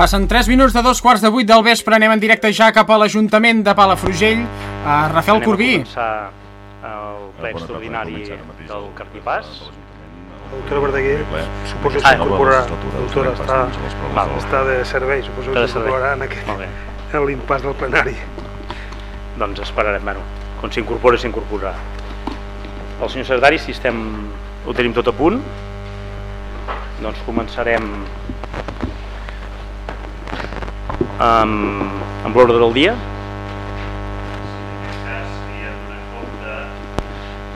Passen 3 minuts de dos quarts de vuit del vespre, anem en directe ja cap a l'Ajuntament de Palafrugell. A Rafael Corbí. Anem a el ple extraordinari del Cartipàs. La doctora Verdaguer suposo que s'incorporarà, doctora està, Val. està de servei, suposo que s'incorporarà en, aquest, en l'impàs del plenari. Doncs esperarem, bueno, quan s'incorpora, s'incorporarà. El senyor secretari, si estem, ho tenim tot a punt, doncs començarem amb, amb l'ordre del dia.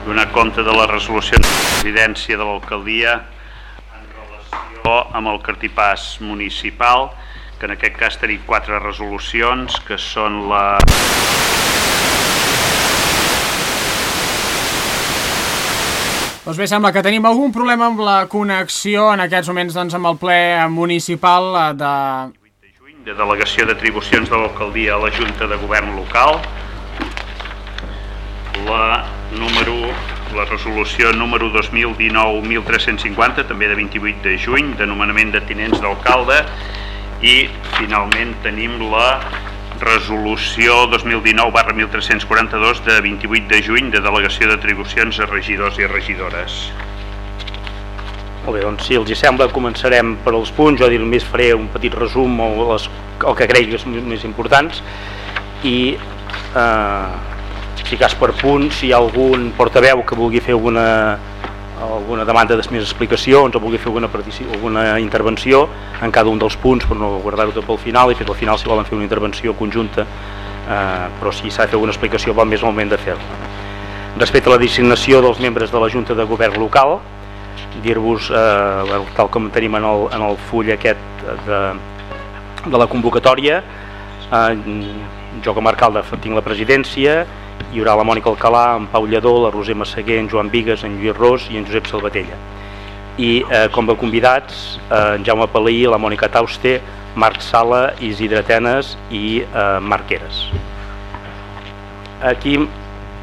donar compte de les resolucions de la presidència de l'alcaldia en relació amb el cartipàs municipal, que en aquest cas tenim quatre resolucions, que són la... Doncs bé, sembla que tenim algun problema amb la connexió en aquests moments doncs, amb el ple municipal eh, de... de delegació d'atribucions de l'alcaldia a la Junta de Govern local, la número la resolució número 2019-1350, també de 28 de juny, de nomenament de tinents d'alcalde, i finalment tenim la resolució 2019-1342 de 28 de juny de delegació d'atribucions a regidors i regidores. Molt bé, doncs si els hi sembla començarem per als punts, jo només faré un petit resum o les, el que crec que és més importants i eh, si cas per punt, si hi ha algun portaveu que vulgui fer alguna, alguna demanda de més explicacions o vulgui fer alguna, alguna intervenció en cada un dels punts per no guardar-ho tot pel final i fer al final si volen fer una intervenció conjunta eh, però si s'ha de fer alguna explicació va més el moment de fer-la. Respecte a la designació dels membres de la Junta de Govern local, dir-vos, eh, tal com tenim en el, en el full aquest de, de la convocatòria, eh, jo com a alcalde tinc la presidència, hi haurà la Mònica Alcalà, en Pau Lledó, la Roser Massaguer, en Joan Vigues, en Lluís Ros i en Josep Salvatella. I eh, com a convidats, eh, en Jaume Palí, la Mònica Tauste, Marc Sala, Isidre Atenes i eh, Marc. Aquí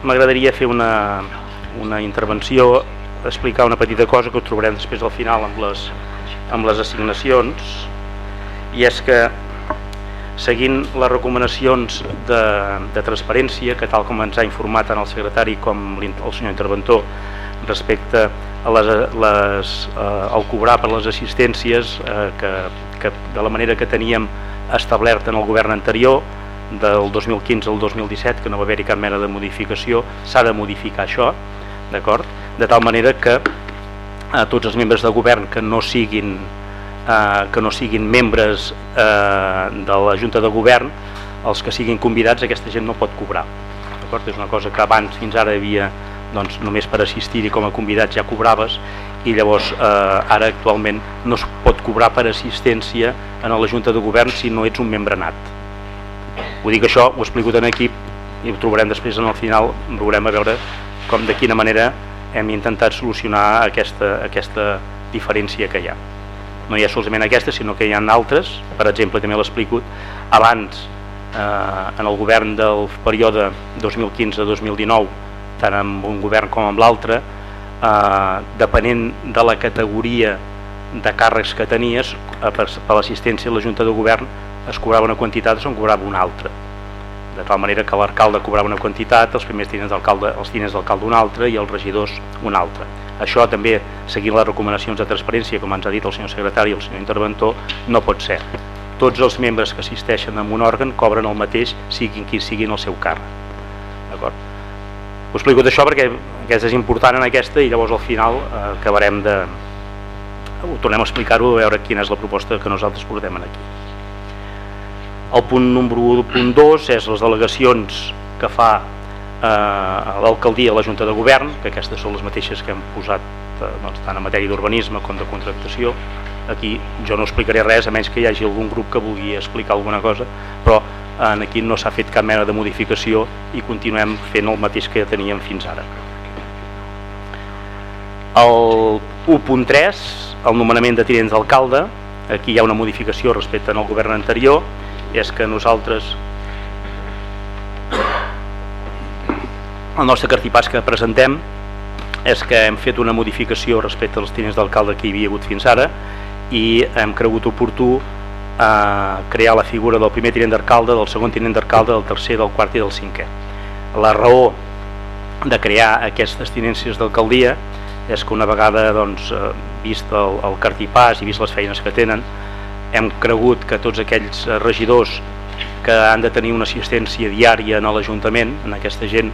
m'agradaria fer una, una intervenció, explicar una petita cosa que ho trobarem després al final amb les, amb les assignacions, i és que seguint les recomanacions de, de transparència, que tal com ens ha informat tant el secretari com el senyor interventor respecte a les, les, eh, al cobrar per les assistències eh, que, que de la manera que teníem establert en el govern anterior del 2015 al 2017 que no va haver-hi cap mena de modificació s'ha de modificar això d'acord? de tal manera que a tots els membres de govern que no siguin eh, que no siguin membres eh, de la Junta de Govern els que siguin convidats aquesta gent no pot cobrar d'acord? és una cosa que abans fins ara havia doncs, només per assistir-hi com a convidat ja cobraves i llavors eh, ara actualment no es pot cobrar per assistència en la Junta de Govern si no ets un membre nat ho dic això, ho explico en equip i ho trobarem després en el final veurem a veure com de quina manera hem intentat solucionar aquesta, aquesta diferència que hi ha no hi ha solament aquesta, sinó que hi ha altres, per exemple, també l'explico, abans, eh, en el govern del període 2015-2019, tant amb un govern com amb l'altre, eh, depenent de la categoria de càrrecs que tenies, per, per l'assistència a la Junta de Govern es cobrava una quantitat o se'n cobrava una altra. De tal manera que l'alcalde cobrava una quantitat, els primers tinents d'alcalde, els tinents d'alcalde una altra i els regidors una altra. Això també, seguint les recomanacions de transparència, com ens ha dit el senyor secretari i el senyor interventor, no pot ser. Tots els membres que assisteixen a un òrgan cobren el mateix, siguin qui siguin el seu càrrec. D'acord? Us explico això perquè aquesta és important en aquesta i llavors al final eh, acabarem de... Ho tornem a explicar-ho a veure quina és la proposta que nosaltres portem aquí. El punt número 1, punt 2 és les delegacions que fa eh, l'alcaldia a la Junta de Govern, que aquestes són les mateixes que hem posat eh, doncs, tant en matèria d'urbanisme com de contractació. Aquí jo no explicaré res, a menys que hi hagi algun grup que vulgui explicar alguna cosa, però en aquí no s'ha fet cap mena de modificació i continuem fent el mateix que teníem fins ara. El 1.3, el nomenament de tinents d'alcalde, aquí hi ha una modificació respecte al govern anterior, és que nosaltres el nostre cartipàs que presentem és que hem fet una modificació respecte als tinents d'alcalde que hi havia hagut fins ara i hem cregut oportú eh, crear la figura del primer tinent d'alcalde, del segon tinent d'alcalde, del tercer, del quart i del cinquè. La raó de crear aquestes tinències d'alcaldia és que una vegada doncs, eh, vist el, el cartipàs i vist les feines que tenen hem cregut que tots aquells eh, regidors que han de tenir una assistència diària en l'Ajuntament, en aquesta gent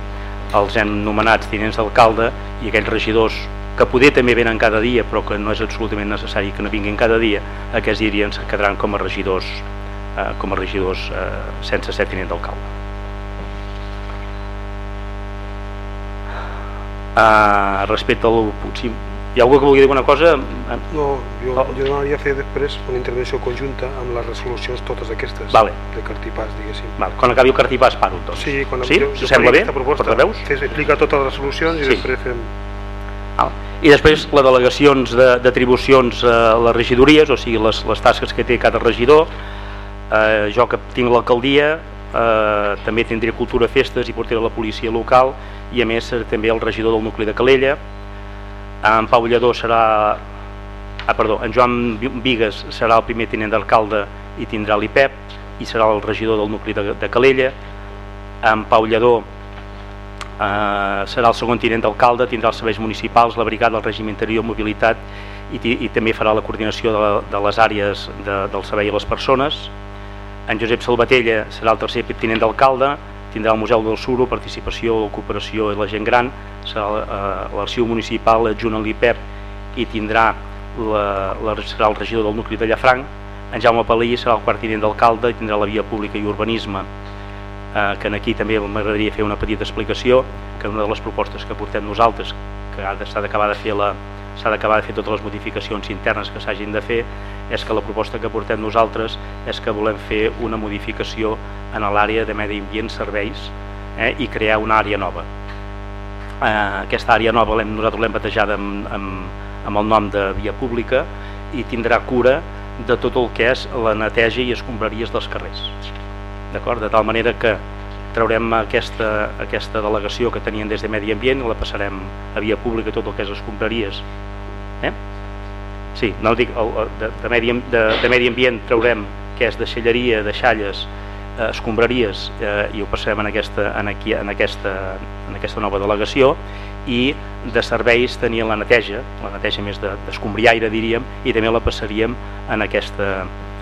els hem nomenats tinents d'alcalde i aquells regidors que poder també venen cada dia però que no és absolutament necessari que no vinguin cada dia, aquests dirien que quedaran com a regidors eh, com a regidors eh, sense ser tinent d'alcalde. Uh, respecte al... Si hi ha algú que vulgui dir alguna cosa? No, jo, oh. jo demanaria fer després una intervenció conjunta amb les resolucions totes aquestes vale. de cartipàs, diguéssim. Vale. Quan acabi el cartipàs paro, doncs. Sí, quan sí? jo, jo sembla bé? Portaveus? Fes, explica totes les resolucions i sí. després fem... Ah. I després les delegacions d'atribucions a les regidories, o sigui, les, les tasques que té cada regidor. Eh, jo que tinc l'alcaldia, eh, també tindré cultura festes i portaré la policia local i a més també el regidor del nucli de Calella en Pau Lledó serà ah, perdó, en Joan Vigues serà el primer tinent d'alcalde i tindrà l'IPEP i serà el regidor del nucli de, de Calella. En Pau Lledó eh, serà el segon tinent d'alcalde tindrà els serveis municipals, la brigada del règim interior, mobilitat i, i també farà la coordinació de, de les àrees de, del servei a les persones. En Josep Salvatella serà el tercer tinent d'alcalde tindrà el Museu del Suro, participació, cooperació i la gent gran, serà eh, l'arxiu municipal adjunt a l'IPEP i tindrà la, la, serà el regidor del nucli de Llafranc, en Jaume Palí serà el quart tinent d'alcalde i tindrà la via pública i urbanisme, eh, que aquí també m'agradaria fer una petita explicació, que una de les propostes que portem nosaltres, que s'ha d'acabar de fer la, s'ha d'acabar de fer totes les modificacions internes que s'hagin de fer és que la proposta que portem nosaltres és que volem fer una modificació en l'àrea de medi ambient serveis eh, i crear una àrea nova eh, aquesta àrea nova nosaltres l'hem batejada amb, amb, amb el nom de via pública i tindrà cura de tot el que és la neteja i escombraries dels carrers d'acord? de tal manera que traurem aquesta, aquesta delegació que tenien des de Medi Ambient la passarem a via pública tot el que és escombraries eh? sí, no dic, de, de, medi, de, de medi ambient traurem que és de xelleria, de xalles eh, escombraries eh, i ho passarem en aquesta, en, aquí, en, aquesta, en aquesta nova delegació. I de serveis tenien la neteja la neteja més d'escombriaire de, diríem i també la passaríem en aquesta,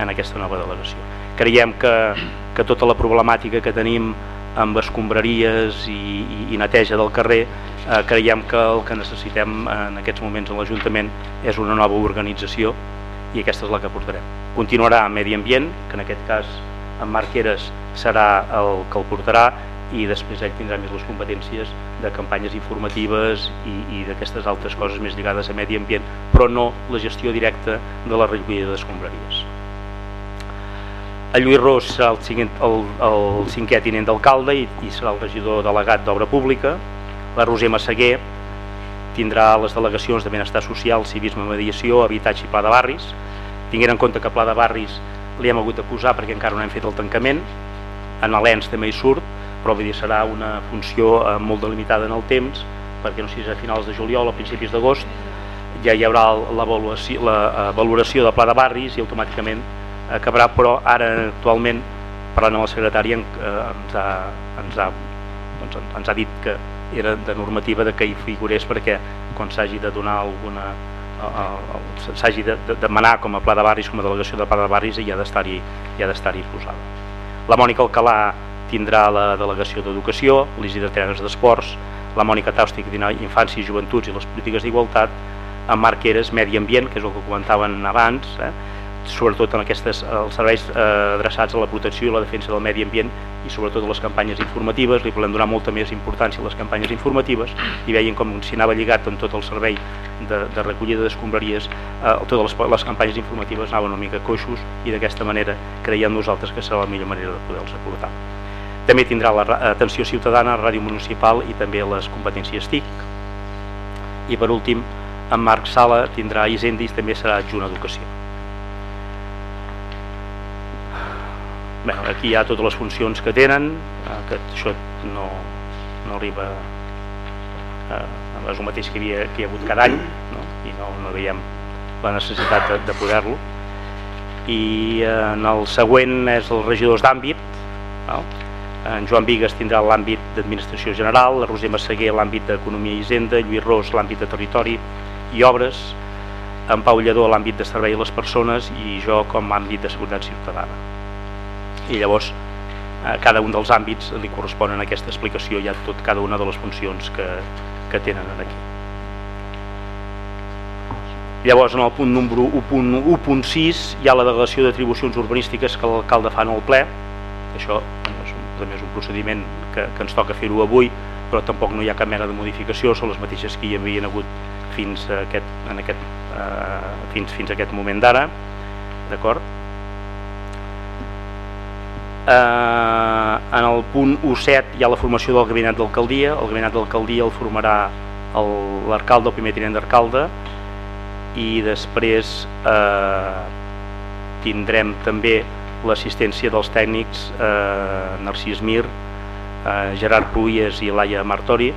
en aquesta nova delegació. Creiem que, que tota la problemàtica que tenim amb escombraries i, i, i neteja del carrer eh, creiem que el que necessitem en aquests moments a l'Ajuntament és una nova organització i aquesta és la que portarem. Continuarà Medi Ambient, que en aquest cas en Marc Eres serà el que el portarà i després ell tindrà més les competències de campanyes informatives i, i d'aquestes altres coses més lligades a medi ambient, però no la gestió directa de la recollida d'escombraries. El Lluís Ros serà el, cinquè, el, el cinquè tinent d'alcalde i, i serà el regidor delegat d'Obra Pública. La Roser Massaguer tindrà les delegacions de benestar social, civisme, mediació, habitatge i pla de barris. Tinguent en compte que pla de barris li hem hagut de perquè encara no hem fet el tancament. En l'ENS també hi surt, però dir, serà una funció eh, molt delimitada en el temps, perquè no sé si a finals de juliol o principis d'agost ja hi haurà la, valoració, la eh, valoració de pla de barris i automàticament acabarà, però ara actualment parlant amb el secretari eh, ens, ha, ens, ha, doncs, ens ha dit que era de normativa de que hi figurés perquè quan s'hagi de donar alguna s'hagi de, de demanar com a pla de barris, com a delegació de pla de barris i ha d'estar-hi ha d'estar-hi posada. La Mònica Alcalà tindrà la delegació d'educació, l'Isidre Terres d'Esports, la Mònica Tausti que tindrà infància i joventuts i les polítiques d'igualtat, en Marc Medi Ambient, que és el que comentaven abans, eh? Sobretot en aquestes, els serveis eh, adreçats a la protecció i la defensa del medi ambient i sobretot a les campanyes informatives, li volem donar molta més importància a les campanyes informatives i veien com si anava lligat amb tot el servei de, de recollida d'escombraries, eh, totes les, les campanyes informatives anaven una mica coixos i d'aquesta manera creiem nosaltres que serà la millor manera de poder-los aportar. També tindrà l'atenció ciutadana, ràdio municipal i també les competències TIC. I per últim, en Marc Sala tindrà Hisenda i també serà adjunt a educació. Bé, aquí hi ha totes les funcions que tenen, eh, que això no, no arriba a, a el mateix que hi havia, que hi ha hagut cada any no? i no, no veiem la necessitat de, de poder-lo. i en el següent és els regidors d'àmbit en Joan Vigues tindrà l'àmbit d'administració general, la Roser Massaguer l'àmbit d'economia i hisenda, Lluís Ros l'àmbit de territori i obres en Pau Lledó l'àmbit de servei a les persones i jo com àmbit de seguretat ciutadana i llavors a cada un dels àmbits li corresponen aquesta explicació ja tot cada una de les funcions que, que tenen aquí Llavors, en el punt número 1.6 hi ha la delegació d'atribucions urbanístiques que l'alcalde fa en el ple. Això és un, també és un procediment que, que ens toca fer-ho avui, però tampoc no hi ha cap mena de modificació, són les mateixes que hi havien hagut fins a aquest, en aquest, eh, fins, fins a aquest moment d'ara. D'acord? Eh, en el punt 1.7 hi ha la formació del gabinet d'alcaldia. El gabinet d'alcaldia el formarà l'alcalde, el, el primer tinent d'alcalde, i després eh, tindrem també l'assistència dels tècnics eh, Narcís Mir, eh, Gerard Pruies i Laia Martori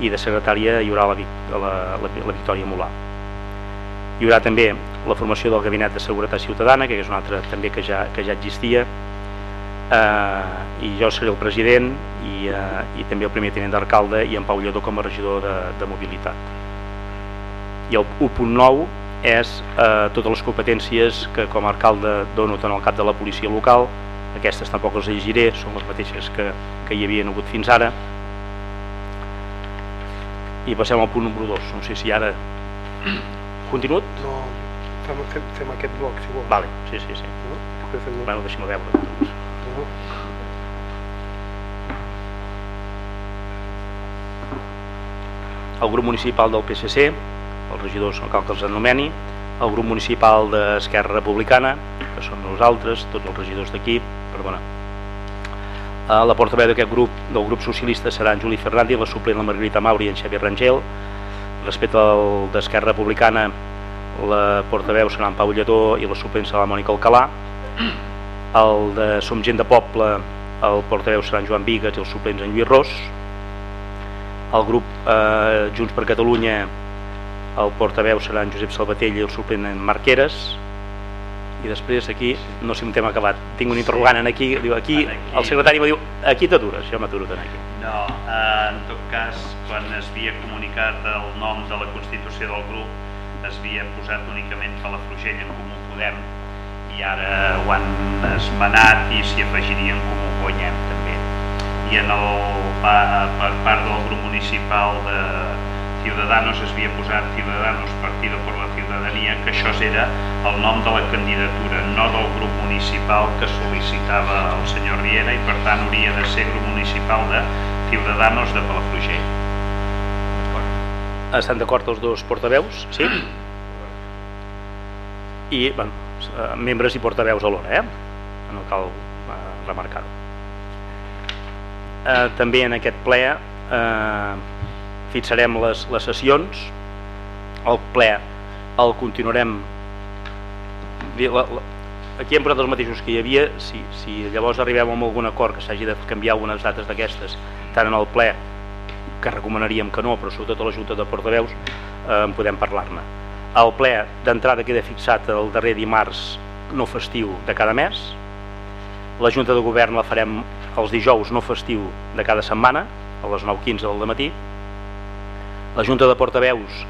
i de secretària hi haurà la, la, la, la Victòria Molà. Hi haurà també la formació del Gabinet de Seguretat Ciutadana, que és una altra també que ja, que ja existia, eh, i jo seré el president i, eh, i també el primer tinent d'alcalde i en Pau Lledó com a regidor de, de mobilitat. I el 1.9 és eh, totes les competències que com a alcalde dono tant al cap de la policia local, aquestes tampoc les llegiré, són les mateixes que, que hi havia hagut fins ara. I passem al punt número 2, no sé si ara... Continuat? No, fem, fem, fem aquest bloc, si vols. Vale, sí, sí, sí. No? Bueno, deixa'm veure. No? El grup municipal del PSC els regidors no cal que els anomeni, el grup municipal d'Esquerra Republicana, que són nosaltres, tots els regidors d'aquí, perdona. La portaveu d'aquest grup, del grup socialista, serà en Juli Fernández, la suplent la Margarita Mauri i en Xavier Rangel. Respecte al d'Esquerra Republicana, la portaveu serà en Pau Lledó i la suplent serà la Mònica Alcalà. El de Som Gent de Poble, el portaveu serà en Joan Vigues i els suplents en Lluís Ros. El grup eh, Junts per Catalunya el portaveu serà en Josep Salvatell i el suplent en Marqueres i després aquí, no sé un tema acabat. Tinc un interrogant en aquí, diu aquí, aquí. el secretari em diu, aquí t'atures, jo m'aturo aquí. No, eh, en tot cas quan es havia comunicat el nom de la constitució del grup es havia posat únicament per la Frugell en Comú Podem i ara ho han esmenat i s'hi afegirien Comú Guanyem també i en el, per part del grup municipal de Ciudadanos es havia posat Ciudadanos Partido por la Ciudadanía, que això era el nom de la candidatura, no del grup municipal que sol·licitava el senyor Riera i per tant hauria de ser grup municipal de Ciudadanos de Palafrugell. Estan d'acord els dos portaveus? Sí? I, bueno, membres i portaveus alhora, eh? No cal eh, remarcar-ho. Eh, també en aquest ple eh, fixarem les, les sessions, el ple el continuarem la, la, aquí hem posat els mateixos que hi havia si, si llavors arribem a algun acord que s'hagi de canviar algunes dates d'aquestes tant en el ple que recomanaríem que no però sobretot a la Junta de Portaveus eh, podem parlar-ne el ple d'entrada queda fixat el darrer dimarts no festiu de cada mes. La Junta de Govern la farem els dijous no festiu de cada setmana a les 9.15 del matí. La Junta de Portaveus,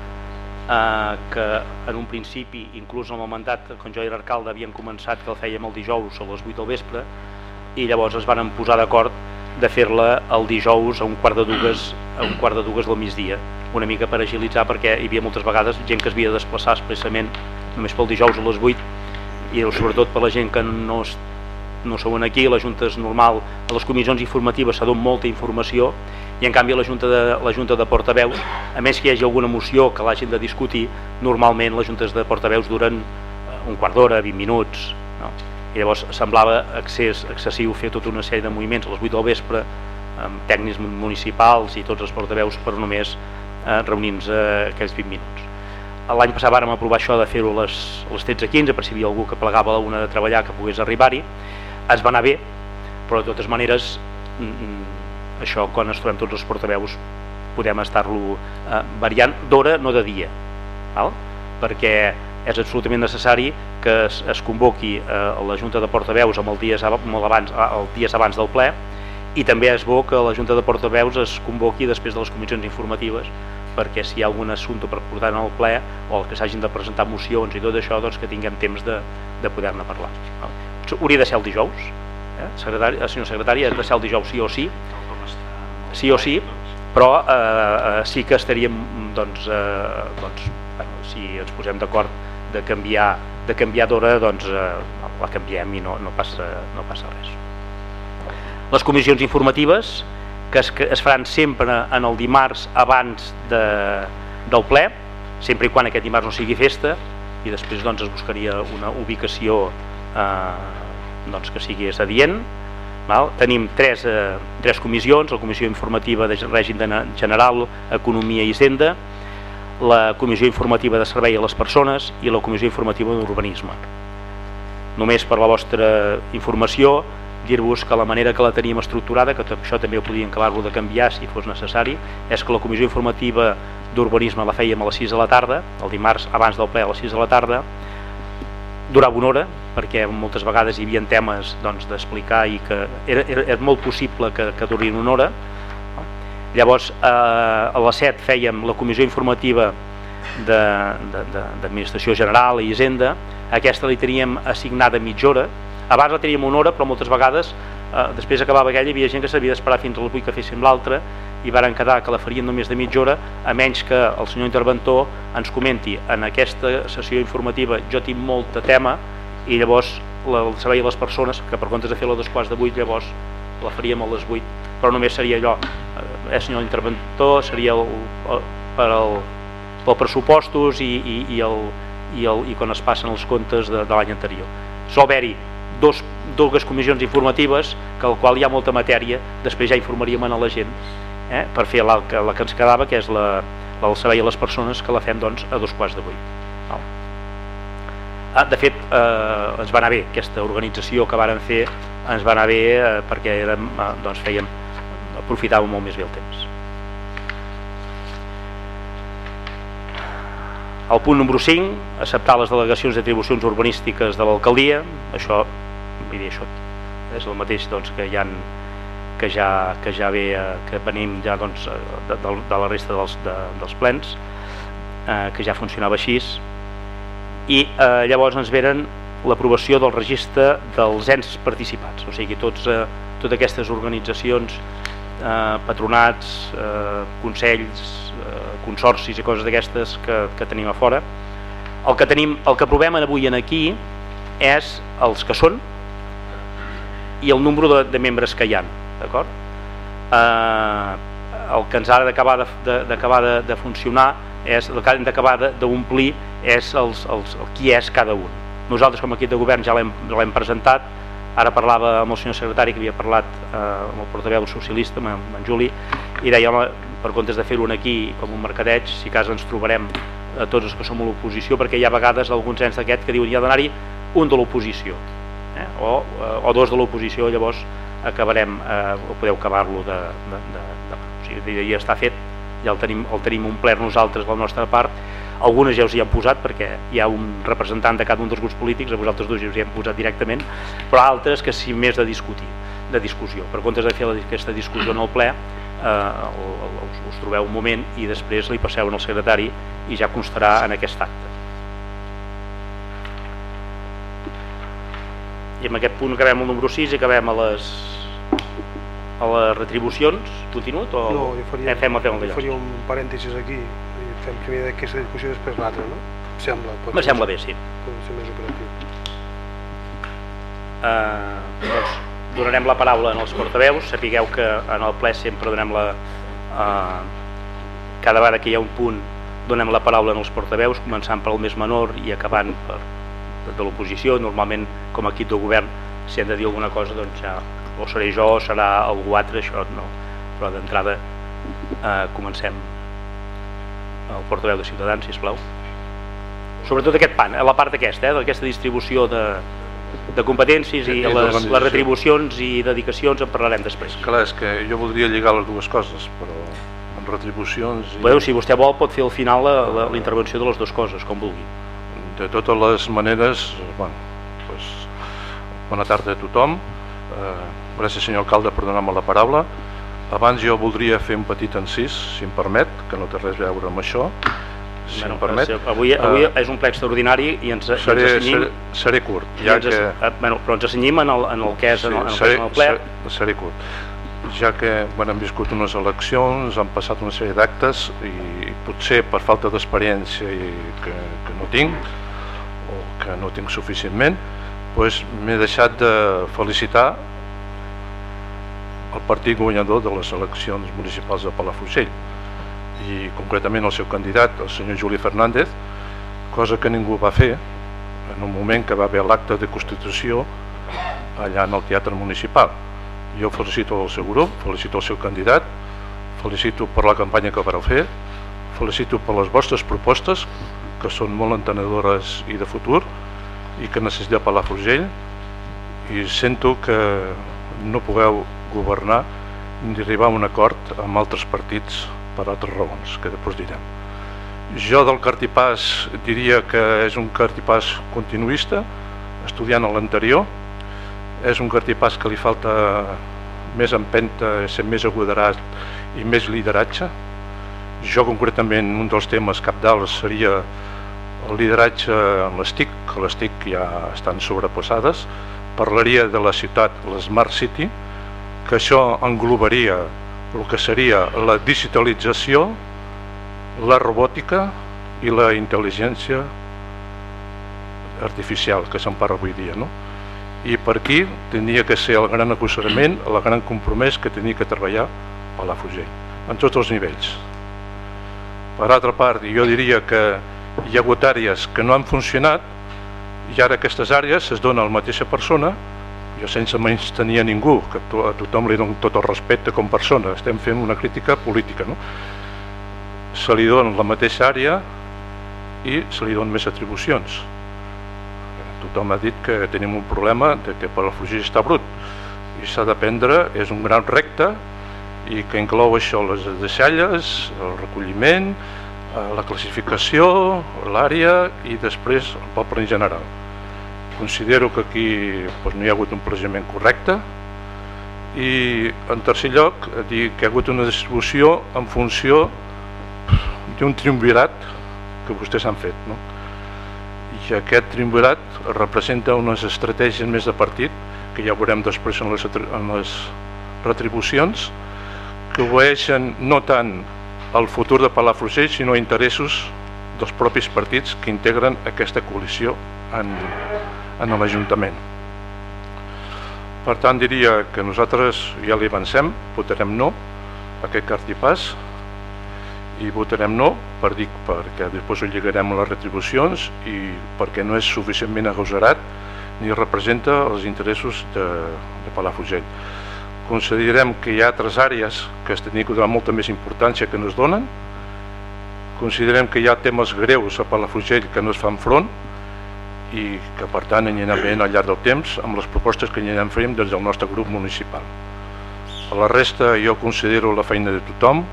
eh, que en un principi, inclús en el mandat, quan jo era alcalde, havíem començat que el fèiem el dijous a les 8 del vespre, i llavors es van posar d'acord de fer-la el dijous a un quart de dues, a un quart de dues del migdia, una mica per agilitzar perquè hi havia moltes vegades gent que es havia de desplaçar expressament només pel dijous a les 8 i sobretot per la gent que no, no sou aquí, la Junta és normal, a les comissions informatives s'ha donat molta informació i en canvi la Junta de, la Junta de Portaveus, a més que hi hagi alguna moció que l'hagin de discutir, normalment les Juntes de Portaveus duren eh, un quart d'hora, 20 minuts, no? I llavors semblava excés, excessiu fer tota una sèrie de moviments a les 8 del vespre amb tècnics municipals i tots els portaveus per només eh, reunir-nos eh, aquells 20 minuts. L'any passat vàrem aprovar això de fer-ho a les, les 13.15 per si hi havia algú que plegava a una de treballar que pogués arribar-hi. Es va anar bé, però de totes maneres mm, mm, això quan ens trobem tots els portaveus podem estar-lo eh, variant d'hora no de dia val? perquè és absolutament necessari que es, es convoqui eh, la Junta de Portaveus amb el dies, molt abans, ah, el dies abans del ple i també és bo que la Junta de Portaveus es convoqui després de les comissions informatives perquè si hi ha algun assumpte per portar en el ple o que s'hagin de presentar mocions i tot això doncs que tinguem temps de, de poder-ne parlar no? hauria de ser el dijous eh? secretari, el senyor secretari ha de ser el dijous sí o sí sí o sí però eh, eh, sí que estaríem doncs, eh, doncs bueno, si ens posem d'acord de canviar de canviar d'hora doncs eh, la canviem i no, no, passa, no passa res les comissions informatives que es, que es faran sempre en el dimarts abans de, del ple sempre i quan aquest dimarts no sigui festa i després doncs, es buscaria una ubicació eh, doncs, que sigui adient val? tenim tres, eh, tres comissions la comissió informativa de règim de general economia i hisenda la comissió informativa de servei a les persones i la comissió informativa d'urbanisme. Només per la vostra informació, dir-vos que la manera que la teníem estructurada, que això també ho podíem acabar-lo de canviar si fos necessari, és que la comissió informativa d'urbanisme la fèiem a les 6 de la tarda, el dimarts abans del ple a les 6 de la tarda, durava una hora, perquè moltes vegades hi havia temes d'explicar doncs, i que era, era, era molt possible que, que durin una hora, Llavors, eh, a les 7 fèiem la comissió informativa d'Administració General i Hisenda, aquesta li teníem assignada mitja hora, abans la teníem una hora, però moltes vegades, eh, després acabava aquella, hi havia gent que s'havia d'esperar fins a 8 que féssim l'altra, i varen quedar que la farien només de mitja hora, a menys que el senyor interventor ens comenti. En aquesta sessió informativa jo tinc molt de tema, i llavors la, el servei a les persones, que per comptes de fer-la dos quarts de 8, llavors la faríem a les 8, però només seria allò, eh, senyor interventor, seria el, el, per al pel pressupostos i, i, i, el, i, el, i quan es passen els comptes de, de l'any anterior. Sol haver-hi dos, dues comissions informatives que al qual hi ha molta matèria, després ja informaríem a la gent eh, per fer la, la que ens quedava, que és la, la del servei a les persones, que la fem doncs, a dos quarts de vuit. Ah, de fet, eh, ens va anar bé aquesta organització que varen fer, ens va anar bé eh, perquè érem, eh, doncs fèiem, aprofitàvem molt més bé el temps. El punt número 5, acceptar les delegacions d'atribucions urbanístiques de l'alcaldia, això, dir, això és el mateix doncs, que, hi ha, que, ja, que ja ve, eh, que venim ja doncs, de, de, de la resta dels, de, dels plens, eh, que ja funcionava així, i eh, llavors ens venen l'aprovació del registre dels ens participats, o sigui, tots, eh, totes aquestes organitzacions, eh, patronats, eh, consells, eh, consorcis i coses d'aquestes que, que tenim a fora. El que, tenim, el que aprovem avui en aquí és els que són i el número de, de membres que hi han, d'acord? Eh, el que ens ha d'acabar de, de, de, de funcionar és el que hem d'acabar d'omplir és els, els, el qui és cada un. Nosaltres com a equip de govern ja l'hem presentat, ara parlava amb el senyor secretari que havia parlat eh, amb el portaveu socialista, amb, amb en Juli, i deia, home, per comptes de fer-ho aquí com un mercadeig, si cas ens trobarem a eh, tots els que som a l'oposició, perquè hi ha vegades alguns ens d'aquest que diuen hi ha d'anar-hi un de l'oposició, eh? o, eh, o dos de l'oposició, llavors acabarem, eh, o podeu acabar-lo de, de, de, de, o sigui, ja està fet ja el tenim, el tenim omplert nosaltres la nostra part algunes ja us hi han posat perquè hi ha un representant de cada un dels grups polítics a vosaltres dos ja us hi hem posat directament però altres que sí més de discutir de discussió, per comptes de fer aquesta discussió en el ple eh, us, us trobeu un moment i després li passeu al secretari i ja constarà en aquest acte. I amb aquest punt acabem el número 6 i acabem a les a les retribucions, continuat o no, jo faria, eh, fem, fem jo faria un parèntesis aquí fem primer aquesta discussió i després l'altra, no? Em sembla. Me sembla bé, sí. Pot ser més operatiu. Uh, doncs, donarem la paraula els portaveus, sapigueu que en el ple sempre donem la... Uh, cada vegada que hi ha un punt donem la paraula els portaveus, començant per el més menor i acabant per, de l'oposició, normalment com a equip de govern si hem de dir alguna cosa doncs ja o seré jo o serà algú altre, això no. Però d'entrada eh, comencem el portaveu de Ciutadans, si plau. Sobretot aquest pan, a la part aquesta, eh, d'aquesta distribució de, de competències i, i les, les retribucions i dedicacions en parlarem després. Clar, és que jo voldria lligar les dues coses, però amb retribucions... I... Bueno, si vostè vol pot fer al final la, la, la intervenció de les dues coses, com vulgui. de totes les maneres, bueno, pues, bona tarda a tothom. Eh, gràcies senyor alcalde per donar-me la paraula. Abans jo voldria fer un petit encís, si em permet, que no té res a veure amb això, si bueno, em permet. avui, avui Eh, és un ple extraordinari i ens, i seré, ens assenyim, seré, seré curt, ja ens, que... eh, bueno, però ens assenyim en el, en el que és, en el, en el, en el ple. seré, seré curt. Ja que bueno, hem viscut unes eleccions, han passat una sèrie d'actes i potser per falta d'experiència i que, que no tinc o que no tinc suficientment, doncs m'he deixat de felicitar el partit guanyador de les eleccions municipals de Palafrugell i concretament el seu candidat, el senyor Juli Fernández, cosa que ningú va fer en un moment que va haver l'acte de Constitució allà en el Teatre Municipal. Jo felicito el seu grup, felicito el seu candidat, felicito per la campanya que vareu fer, felicito per les vostres propostes, que són molt entenedores i de futur, i que necessita Palafrugell, i sento que no pugueu governar ni arribar a un acord amb altres partits per altres raons, que després direm. Jo del cartipàs diria que és un cartipàs continuista, estudiant a l'anterior, és un cartipàs que li falta més empenta, ser més agudarat i més lideratge. Jo concretament un dels temes capdals seria el lideratge en les TIC, que les TIC ja estan sobrepassades, parlaria de la ciutat, l'Smart City, que això englobaria el que seria la digitalització, la robòtica i la intel·ligència artificial que se'n parla avui dia. No? I per aquí tenia que ser el gran acusament, el gran compromès que tenia que treballar a la Fugell, en tots els nivells. Per altra part, jo diria que hi ha hagut àrees que no han funcionat i ara aquestes àrees es donen a la mateixa persona jo sense menys tenia ningú, que a tothom li dono tot el respecte com persona, estem fent una crítica política, no? Se li dona la mateixa àrea i se li donen més atribucions. Tothom ha dit que tenim un problema de que per fugir està brut i s'ha de prendre, és un gran recte i que inclou això, les deixalles, el recolliment, eh, la classificació, l'àrea i després el poble en general considero que aquí doncs, no hi ha hagut un planejament correcte i en tercer lloc dir que hi ha hagut una distribució en funció d'un triumvirat que vostès han fet no? i aquest triumvirat representa unes estratègies més de partit que ja veurem després en les, en les retribucions que obeeixen no tant el futur de Palafrugell sinó interessos dels propis partits que integren aquesta coalició en, en l'Ajuntament. Per tant, diria que nosaltres ja li avancem, votarem no a aquest cartipàs i votarem no per dir perquè després ho lligarem les retribucions i perquè no és suficientment agosarat ni representa els interessos de, de Palafrugell. Considerem que hi ha altres àrees que es tenen que molta més importància que no es donen. Considerem que hi ha temes greus a Palafrugell que no es fan front i que per tant anem veient al llarg del temps amb les propostes que anem fent des del nostre grup municipal. A la resta jo considero la feina de tothom,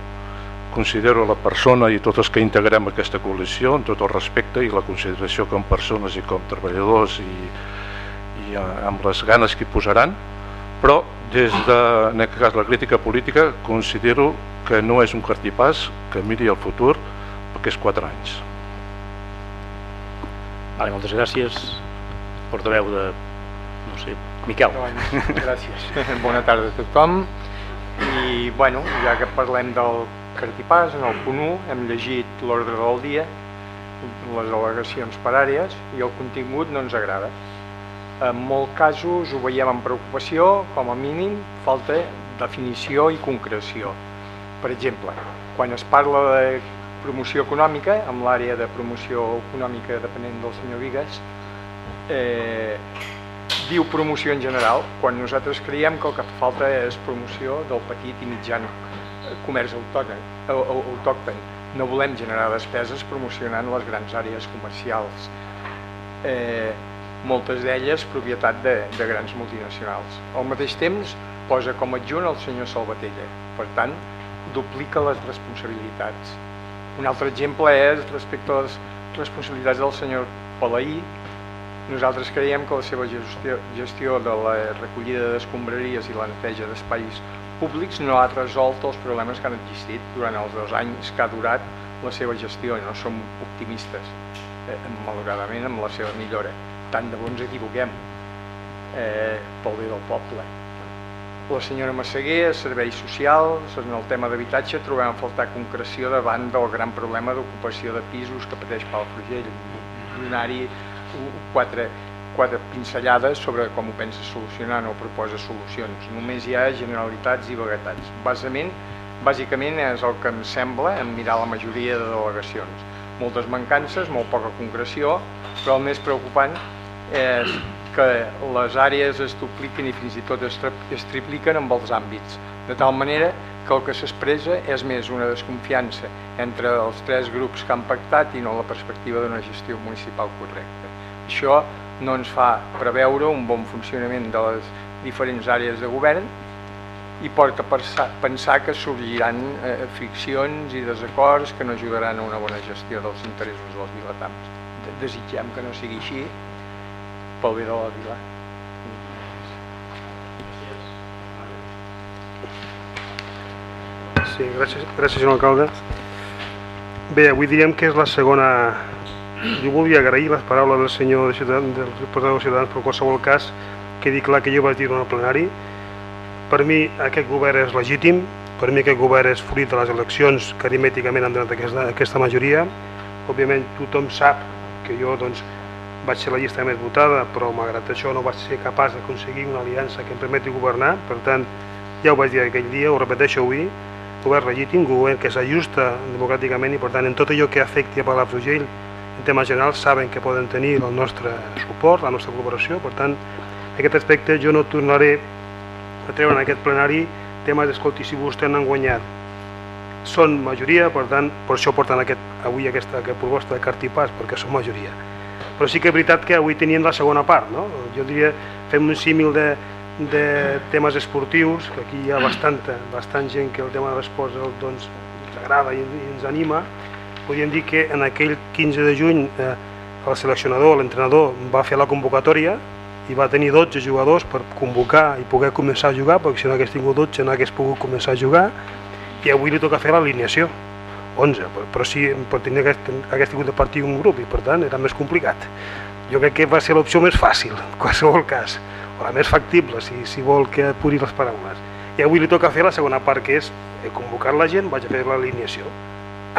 considero la persona i tots els que integrem aquesta coalició amb tot el respecte i la consideració com persones i com treballadors i, i amb les ganes que hi posaran, però des de, en aquest cas, la crítica política considero que no és un cartipàs que miri el futur perquè és 4 anys. Vale, moltes gràcies. Portaveu de... no sé, Miquel. Doncs, gràcies. Bona tarda a tothom. I, bueno, ja que parlem del cartipàs, en el punt 1 hem llegit l'ordre del dia, les al·legacions per àrees, i el contingut no ens agrada. En molts casos ho veiem amb preocupació, com a mínim falta definició i concreció. Per exemple, quan es parla de promoció econòmica, amb l'àrea de promoció econòmica depenent del senyor Vigues, eh, diu promoció en general, quan nosaltres creiem que el que falta és promoció del petit i mitjan comerç autòcton. No volem generar despeses promocionant les grans àrees comercials, eh, moltes d'elles propietat de, de grans multinacionals. Al mateix temps posa com adjunt el senyor Salvatella, per tant, duplica les responsabilitats. Un altre exemple és respecte a les responsabilitats del senyor Palaí, nosaltres creiem que la seva gestió, gestió de la recollida d'escombraries i la neteja d'espais públics no ha resolt els problemes que han existit durant els dos anys que ha durat la seva gestió i no som optimistes, eh, malauradament, amb la seva millora. Tant de bo ens equivoquem eh, pel bé del poble. La senyora Massaguer, serveis socials, en el tema d'habitatge trobem a faltar concreció davant del gran problema d'ocupació de pisos que pateix Palafrugell. Donar-hi quatre, quatre pinzellades sobre com ho pensa solucionar, no proposa solucions. Només hi ha generalitats i vaguetats. Bàsicament, bàsicament és el que em sembla en mirar la majoria de delegacions. Moltes mancances, molt poca concreció, però el més preocupant és que les àrees es dupliquen i fins i tot es, tripliquen amb els àmbits, de tal manera que el que s'expressa és més una desconfiança entre els tres grups que han pactat i no la perspectiva d'una gestió municipal correcta. Això no ens fa preveure un bon funcionament de les diferents àrees de govern i porta a pensar que sorgiran eh, friccions i desacords que no ajudaran a una bona gestió dels interessos dels vilatans. Desitgem que no sigui així la vila. Sí, gràcies, gràcies senyor alcalde. Bé, avui diríem que és la segona jo volia agrair les paraules del senyor de Ciutadans, del representant de Ciutadans, però en qualsevol cas quedi clar que jo vaig dir en el plenari. Per mi aquest govern és legítim, per mi aquest govern és fruit de les eleccions que aritmèticament han donat aquesta, aquesta majoria. Òbviament tothom sap que jo doncs, vaig ser la llista més votada, però malgrat això no vaig ser capaç d'aconseguir una aliança que em permeti governar, per tant, ja ho vaig dir aquell dia, ho repeteixo avui, govern legítim, govern que s'ajusta democràticament i per tant en tot allò que afecti a Palafrugell en temes generals saben que poden tenir el nostre suport, la nostra col·laboració, per tant, en aquest aspecte jo no tornaré a treure en aquest plenari temes d'escolti si vostès n'han guanyat. Són majoria, per tant, per això porten aquest, avui aquesta, aquesta proposta de cartipàs, perquè són majoria. Però sí que és veritat que avui tenien la segona part, no? Jo diria, fem un símil de, de temes esportius, que aquí hi ha bastanta, bastant gent que el tema de l'esport doncs, ens agrada i, i ens anima, podríem dir que en aquell 15 de juny eh, el seleccionador, l'entrenador, va fer la convocatòria i va tenir 12 jugadors per convocar i poder començar a jugar, perquè si no hagués tingut 12 no hagués pogut començar a jugar, i avui li toca fer l'alineació, 11, però sí, tenir hagués, hagués tingut de partir un grup i per tant era més complicat. Jo crec que va ser l'opció més fàcil, en qualsevol cas, o la més factible, si, si vol que puri les paraules. I avui li toca fer la segona part, que és convocar la gent, vaig a fer l'alineació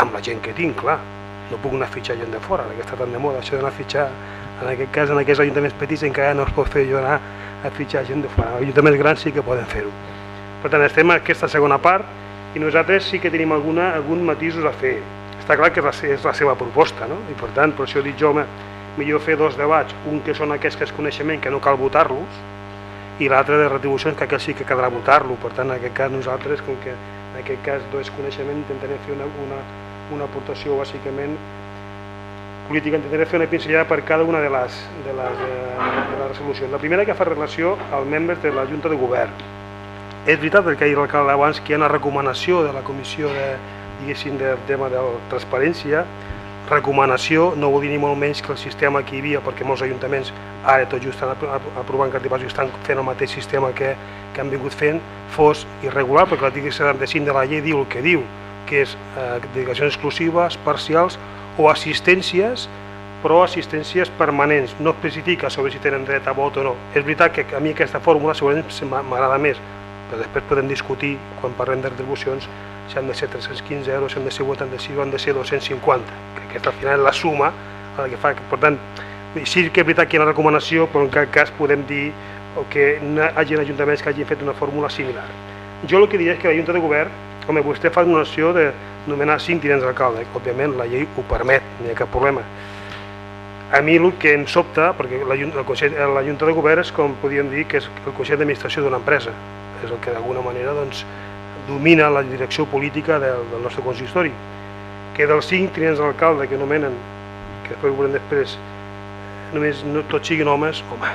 amb la gent que tinc, clar. No puc anar a fitxar gent de fora, que està tan de moda, això d'anar a fitxar, en aquest cas, en aquests ajuntaments petits encara no es pot fer jo anar a fitxar gent de fora. Ajuntaments grans sí que poden fer-ho. Per tant, estem en aquesta segona part i nosaltres sí que tenim alguna, algun matisos a fer. Està clar que és la, és la seva proposta, no? I per tant, per això dit jo, home, millor fer dos debats, un que són aquests que és coneixement, que no cal votar-los, i l'altre de retribucions, que aquell sí que caldrà votar-lo. Per tant, en aquest cas nosaltres, com que en aquest cas dos coneixement, intentarem fer una, una, una aportació bàsicament política, intentaré fer una pinzellada per cada una de les, de les, eh, de les resolucions. La primera que fa relació als membres de la Junta de Govern. És veritat el que ha dit l'alcalde abans, que hi ha una recomanació de la Comissió de, diguéssim, del tema de la transparència, recomanació no vol dir ni molt menys que el sistema que hi havia, perquè molts ajuntaments ara tot just estan aprovant cartipàs i estan fent el mateix sistema que, que han vingut fent, fos irregular, perquè l'article 75 de la llei diu el que diu, que és eh, dedicacions exclusives, parcials o assistències, però assistències permanents, no especifica sobre si tenen dret a vot o no. És veritat que a mi aquesta fórmula segurament m'agrada més, però després podem discutir, quan parlem de retribucions, si han de ser 315 euros, si han de ser 86 o han de ser 250, que aquesta al final és la suma el que fa. Per tant, sí que és veritat que hi ha una recomanació, però en cap cas podem dir o que hi hagi ajuntaments que hagin fet una fórmula similar. Jo el que diria és que la Junta de Govern, home, vostè fa una noció de nomenar cinc tinents d'alcalde, òbviament la llei ho permet, no hi ha cap problema. A mi el que em sobta, perquè la, el Consell, la Junta de Govern és com podríem dir que és el Consell d'Administració d'una empresa, és el que d'alguna manera doncs, domina la direcció política del, del nostre consistori, que dels cinc tinents d'alcalde que nomenen, que després ho veurem després, només no tots siguin homes, home,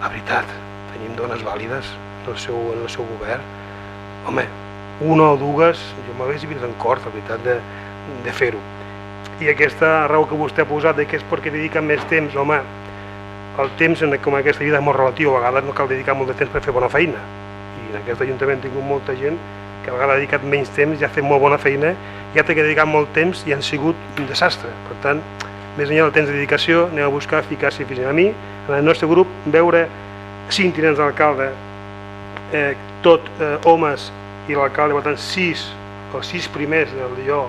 la veritat, tenim dones vàlides en el seu, en el seu govern, home, una o dues, jo m'hagués vist en cor, la veritat, de, de fer-ho. I aquesta raó que vostè ha posat de que és perquè dediquen més temps, home, el temps en, com aquesta vida és molt relatiu, a vegades no cal dedicar molt de temps per fer bona feina. I en aquest ajuntament he tingut molta gent que a vegades ha dedicat menys temps i ha fet molt bona feina i ha que dedicar molt temps i han sigut un desastre. Per tant, més enllà del temps de dedicació, anem a buscar eficàcia eficiència. A mi, en el nostre grup, veure cinc tinents d'alcalde, eh, tot eh, homes i l'alcalde, per tant, sis, els sis primers del jo,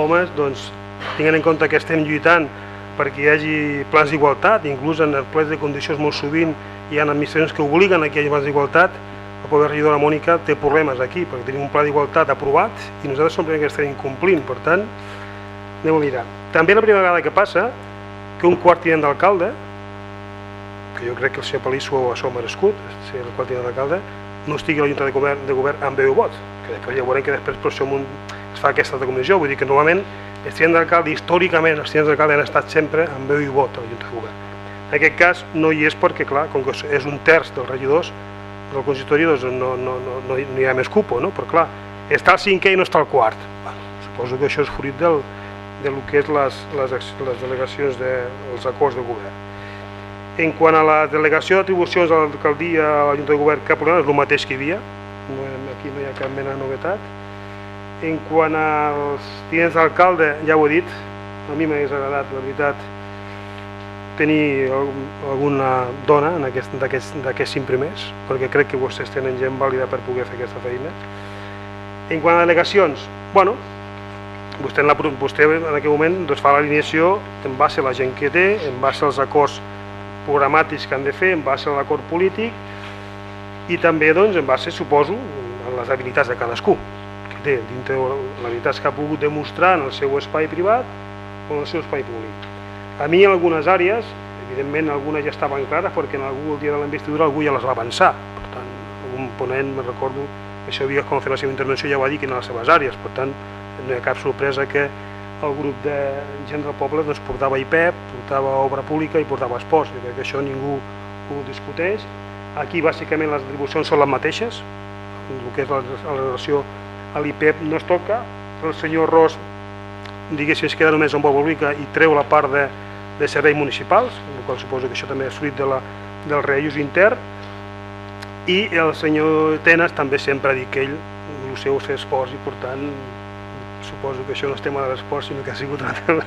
homes, doncs, tinguent en compte que estem lluitant perquè hi hagi plans d'igualtat, inclús en els plans de condicions molt sovint hi ha administracions que obliguen a que hi hagi plans d'igualtat, el poble regidor la Mònica té problemes aquí, perquè tenim un pla d'igualtat aprovat i nosaltres som que estem incomplint, per tant, anem a mirar. També la primera vegada que passa que un quart tinent d'alcalde, que jo crec que el senyor Palissó s'ho ha merescut, ser el quart tinent d'alcalde, no estigui a la Junta de Govern, de govern amb veu vot, que després ja veurem que després per això es fa aquesta altra comissió, vull dir que normalment els tinents d'alcalde, històricament els tinents d'alcalde han estat sempre amb veu i vot a la Junta de Govern. En aquest cas no hi és perquè, clar, com que és un terç dels regidors del consistori, doncs no, no, no, no, hi- ha més cupo, no? però clar, està el cinquè i no està el quart. Bueno, suposo que això és fruit del, de lo que és les, les, les delegacions dels acords de govern. En quant a la delegació d'atribucions a l'alcaldia a la Junta de Govern, cap problema, és el mateix que hi havia, no, aquí no hi ha cap mena de novetat. En quant als tinents d'alcalde, ja ho he dit, a mi m'hagués agradat, la veritat, tenir algun- alguna dona d'aquests cinc primers, perquè crec que vostès tenen gent vàlida per poder fer aquesta feina. En quant a delegacions, bueno, vostè en, la, vostè en aquell moment doncs, fa l'alineació en base a la gent que té, en base als acords programàtics que han de fer, en base a l'acord polític i també doncs, en base, suposo, en les habilitats de cadascú té dintre habilitats que ha pogut demostrar en el seu espai privat o en el seu espai públic. A mi en algunes àrees, evidentment algunes ja estaven clares perquè en algú el dia de la investidura algú ja les va avançar. Per tant, algun ponent, me recordo, que això havia com fer la seva intervenció ja va dir que en les seves àrees. Per tant, no hi ha cap sorpresa que el grup de gent del poble doncs, portava IPEP, portava obra pública i portava esports. Jo crec que això ningú ho discuteix. Aquí bàsicament les atribucions són les mateixes, el que és la relació a l'IPEP no es toca, el senyor Ros diguéssim es queda només amb obra pública i treu la part de, de serveis municipals, el qual suposo que això també és fruit de la, del reajust intern, i el senyor Tenes també sempre ha dit que ell el seu és fer esports i per tant suposo que això no és tema de l'esport sinó que ha sigut un tema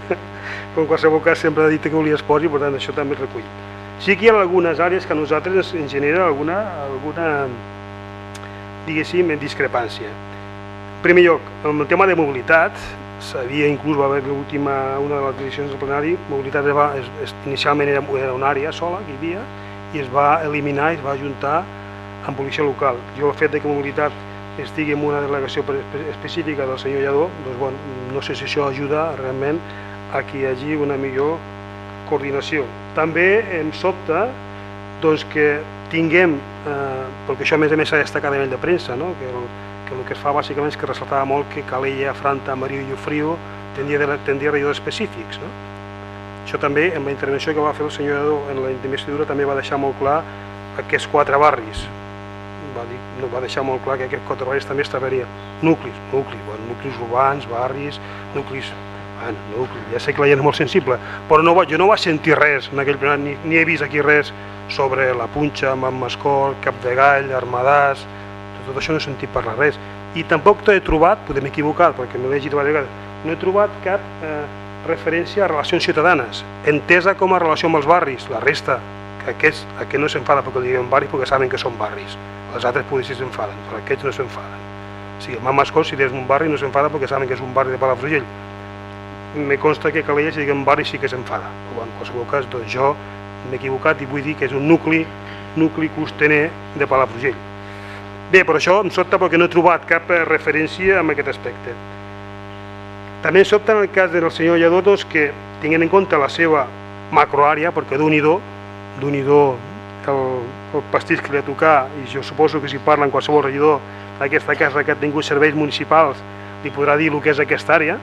com qualsevol cas sempre ha dit que volia esports i per tant això també es recull. Sí que hi ha algunes àrees que a nosaltres ens genera alguna, alguna diguéssim discrepància en primer lloc, amb el tema de mobilitat s'havia inclús, va haver l'última una de les decisions del plenari, mobilitat es va, es, es, inicialment era, era una àrea sola que hi havia i es va eliminar i es va ajuntar amb policia local. Jo el fet de que mobilitat estigui en una delegació específica del senyor Lladó, doncs, bueno, no sé si això ajuda realment a que hi hagi una millor coordinació. També em sobta doncs, que tinguem, eh, perquè això a més a més s'ha destacat a nivell de premsa, no? que, el, que el que es fa bàsicament és que ressaltava molt que Calella, Franta, Mario i Llufrio tendria, de, tendria regidors específics. No? Això també, en la intervenció que va fer el senyor Lladó en la investidura, també va deixar molt clar aquests quatre barris. Va, dir, no, va deixar molt clar que aquests quatre barris també estaria nuclis, nuclis, bueno, nuclis urbans, barris, nuclis Bueno, nucli, ja sé que la gent és molt sensible, però no, jo no vaig sentir res en aquell plenari, ni, ni he vist aquí res sobre la punxa, amb en Mascol, Cap de Gall, Armadàs, tot això no he sentit parlar res. I tampoc he trobat, podem equivocar, perquè m'he llegit diverses vegades, no he trobat cap eh, referència a relacions ciutadanes, entesa com a relació amb els barris, la resta, que aquests, aquest no s'enfada perquè diguem barris perquè saben que són barris, els altres potser s'enfaden, però aquests no s'enfaden. O sigui, el si és un barri, no s'enfada perquè saben que és un barri de Palafrugell, me consta que Calella, si diguem barri, sí que s'enfada. Però en qualsevol cas, doncs jo m'he equivocat i vull dir que és un nucli, nucli costaner de Palafrugell. Bé, però això em sobta perquè no he trobat cap eh, referència en aquest aspecte. També sobta en el cas del senyor Lledó doncs, que, tinguent en compte la seva macroàrea, perquè d'un i do, d'un i do el, el pastís que li ha tocat, i jo suposo que si parla en qualsevol regidor d'aquesta casa que ha tingut serveis municipals, li podrà dir el que és aquesta àrea,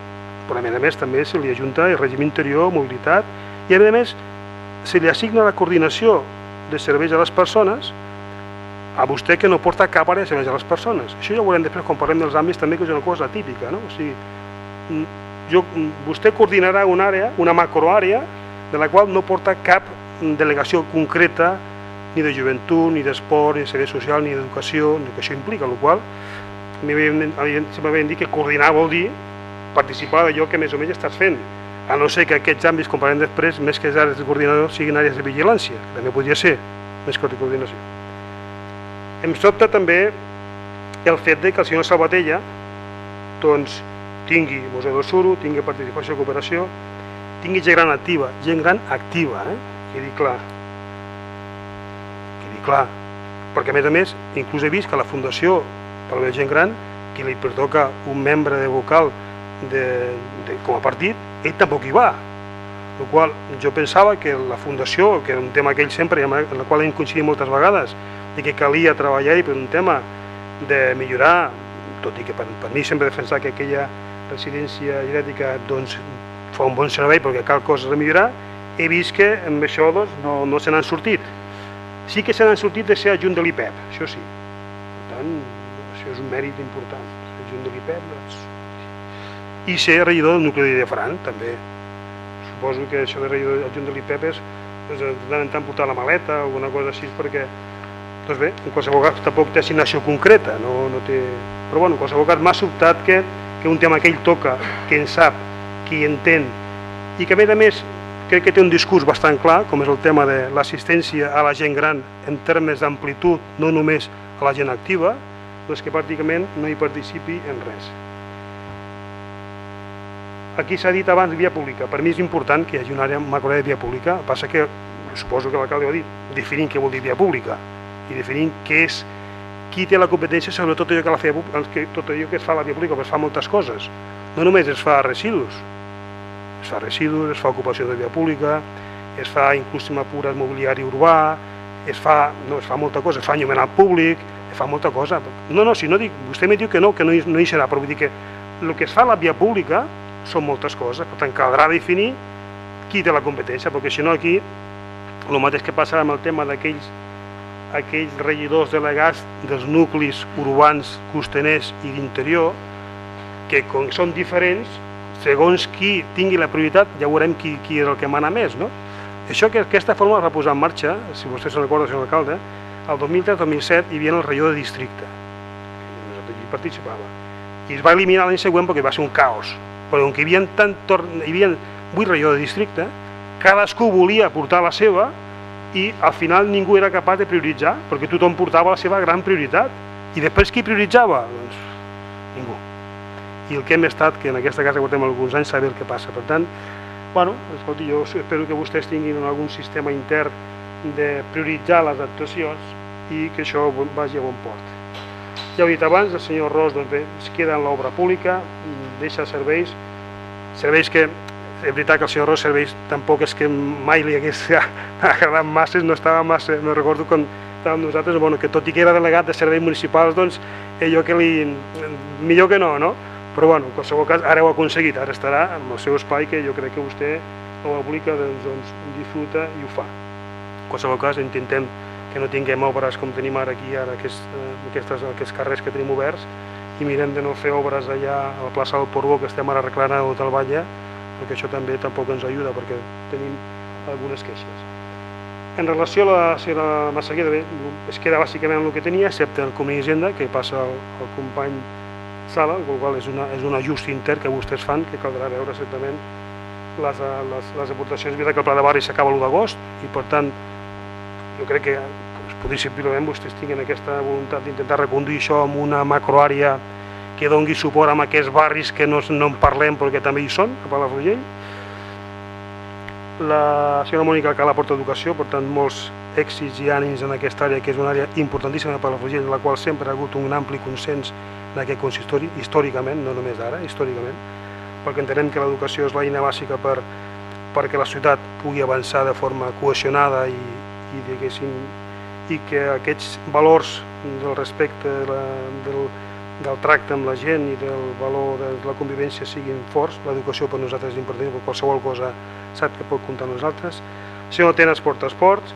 però a més a més també se li ajunta el règim interior, mobilitat, i a més a més se li assigna la coordinació de serveis a les persones a vostè que no porta cap àrea de serveis a les persones. Això ja ho veurem després quan parlem dels àmbits també, que és una cosa típica, no? O sigui, mm, jo, vostè coordinarà una àrea, una macroàrea, de la qual no porta cap delegació concreta ni de joventut, ni d'esport, ni de servei social, ni d'educació, ni que això implica, el qual a mi m'havien dit que coordinar vol dir participar d'allò que més o menys estàs fent, a no ser que aquests àmbits, com parlem després, més que àrees de coordinador, siguin àrees de vigilància, també podria ser, més que de coordinació. Em sobta també el fet de que el senyor Salvatella doncs, tingui Museu del Suro, tingui participació i cooperació, tingui gent gran activa, gent gran activa, eh? quedi clar. Quedi clar. Perquè a més a més, inclús he vist que la Fundació per la gent gran, que li pertoca un membre de vocal de, de, com a partit, ell tampoc hi va. El qual jo pensava que la Fundació, que era un tema que ell sempre, en el qual hem coincidit moltes vegades, i que calia treballar-hi per un tema de millorar, tot i que per, per mi sempre defensar que aquella residència genètica doncs, fa un bon servei perquè cal coses a millorar, he vist que amb això doncs, no, no se n'han sortit. Sí que se n'han sortit de ser adjunt de l'IPEP, això sí. Per tant, això és un mèrit important, adjunt de l'IPEP. I ser regidor del nucli de Fran, també. Suposo que això de regidor adjunt de l'IPEP és doncs, tant en portar la maleta o alguna cosa així, perquè doncs bé, en qualsevol cas tampoc té assignació concreta, no, no té... però bueno, en qualsevol cas m'ha sobtat que, que un tema que ell toca, que en sap, qui entén, i que a més a més crec que té un discurs bastant clar, com és el tema de l'assistència a la gent gran en termes d'amplitud, no només a la gent activa, doncs que pràcticament no hi participi en res. Aquí s'ha dit abans via pública. Per mi és important que hi hagi una àrea macroàrea de via pública, el passa que suposo que l'alcalde va dir, definint què vol dir via pública i definint què és qui té la competència sobre tot allò que, la feia, que, tot allò que es fa a la via pública, perquè es fa moltes coses. No només es fa residus, es fa residus, es fa ocupació de via pública, es fa inclús pura mobiliari urbà, es fa, no, es fa molta cosa, es fa enllumenat públic, es fa molta cosa. No, no, si no dic, vostè me diu que no, que no hi, no hi serà, però vull dir que el que es fa a la via pública són moltes coses, per tant caldrà definir qui té la competència, perquè si no aquí el mateix que passa amb el tema d'aquells aquells regidors delegats dels nuclis urbans, costaners i d'interior, que com són diferents, segons qui tingui la prioritat, ja veurem qui, qui és el que mana més, no? Això que aquesta forma es va posar en marxa, si vostè se'n recorda, senyor alcalde, el 2003-2007 hi havia el regidor de districte, nosaltres hi participava, i es va eliminar l'any següent perquè va ser un caos, però com que hi havia, tant hi havia 8 regidors de districte, cadascú volia portar la seva i al final ningú era capaç de prioritzar perquè tothom portava la seva gran prioritat i després qui prioritzava? Doncs ningú i el que hem estat, que en aquesta casa portem alguns anys, saber el que passa. Per tant, bueno, escolti, jo espero que vostès tinguin algun sistema intern de prioritzar les actuacions i que això vagi a bon port. Ja ho he dit abans, el senyor Ros doncs bé, es queda en l'obra pública, deixa serveis, serveis que és veritat que el senyor Ros serveis tampoc és que mai li hagués agradat massa, no estava massa, no recordo quan estàvem nosaltres, bueno, que tot i que era delegat de serveis municipals, doncs allò que li... millor que no, no? Però bueno, en qualsevol cas, ara ho ha aconseguit, ara estarà en el seu espai que jo crec que vostè ho aplica, doncs, doncs disfruta i ho fa. En qualsevol cas, intentem que no tinguem obres com tenim ara aquí, ara aquests, aquestes, aquests carrers que tenim oberts, i mirem de no fer obres allà a la plaça del Portbó, que estem ara arreglant a l'Hotel Batlle, perquè això també tampoc ens ajuda perquè tenim algunes queixes. En relació a la senyora Massaguera, bé, es queda bàsicament el que tenia, excepte el Comuni Hisenda, que passa el, el company Sala, el qual és, una, és un ajust inter que vostès fan, que caldrà veure certament les, les, les aportacions. És que el pla de barri s'acaba l'1 d'agost i per tant jo crec que potser simplement vostès tinguin aquesta voluntat d'intentar reconduir això amb una macroàrea que dongui suport a aquests barris que no, no en parlem perquè també hi són, a Palafrugell. La senyora Mònica Cala porta educació, per tant molts èxits i ànims en aquesta àrea, que és una àrea importantíssima a Palafrugell, en la qual sempre ha hagut un ampli consens en aquest consistori, històricament, no només ara, històricament, perquè entenem que l'educació és l'eina bàsica per, perquè la ciutat pugui avançar de forma cohesionada i, i, i que aquests valors del respecte la, del, del tracte amb la gent i del valor de la convivència siguin forts, l'educació per nosaltres és important, perquè qualsevol cosa sap que pot comptar amb nosaltres. El senyor Tenes porta esports,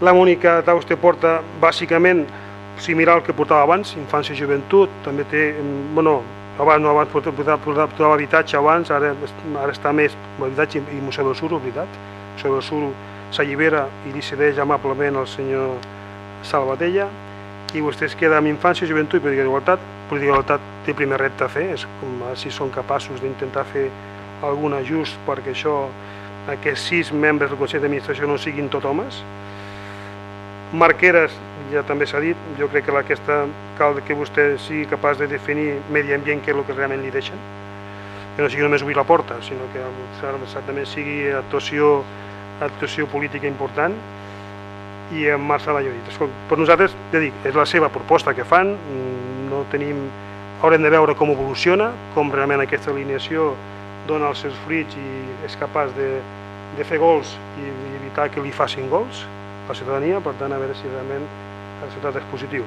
la Mònica Tauste porta bàsicament similar al que portava abans, infància i joventut, també té, bueno, abans no abans portava, portava habitatge abans, ara, ara està més habitatge i Museu del Sur, veritat. Museu del Sur s'allibera i li cedeix amablement al senyor Salvatella i vostès queda amb infància, joventut i política d'igualtat. Política d'igualtat té primer repte a fer, és com si són capaços d'intentar fer algun ajust perquè això, aquests sis membres del Consell d'Administració no siguin tot homes. Marqueres, ja també s'ha dit, jo crec que aquesta cal que vostè sigui capaç de definir medi ambient què és el que realment li deixen, que no sigui només obrir la porta, sinó que certament sigui actuació, actuació política important i en marxa la lluita. Per nosaltres, ja dic, és la seva proposta que fan, no tenim, haurem de veure com evoluciona, com realment aquesta alineació dona els seus fruits i és capaç de, de fer gols i evitar que li facin gols, la ciutadania, per tant, a veure si realment el resultat és positiu.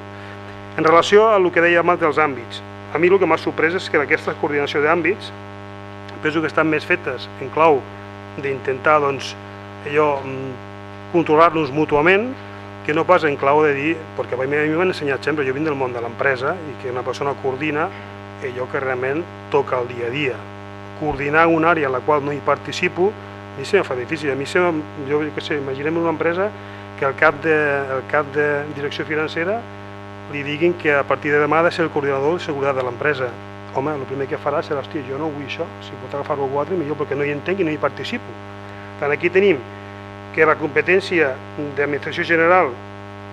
En relació a el que deia abans dels àmbits, a mi el que m'ha sorprès és que aquesta coordinació d'àmbits penso que estan més fetes en clau d'intentar doncs, allò, mm, controlar-nos mútuament que no pas en clau de dir, perquè a mi m'han ensenyat sempre, jo vinc del món de l'empresa i que una persona coordina allò que realment toca el dia a dia. Coordinar una àrea en la qual no hi participo, a mi se fa difícil. A mi se jo què sé, imaginem una empresa que el cap, de, el cap de direcció financera li diguin que a partir de demà ha de ser el coordinador de seguretat de l'empresa. Home, el primer que farà serà, hòstia, jo no vull això, si pot agafar-ho algú altre, millor perquè no hi entenc i no hi participo. Tant aquí tenim que la competència d'administració general,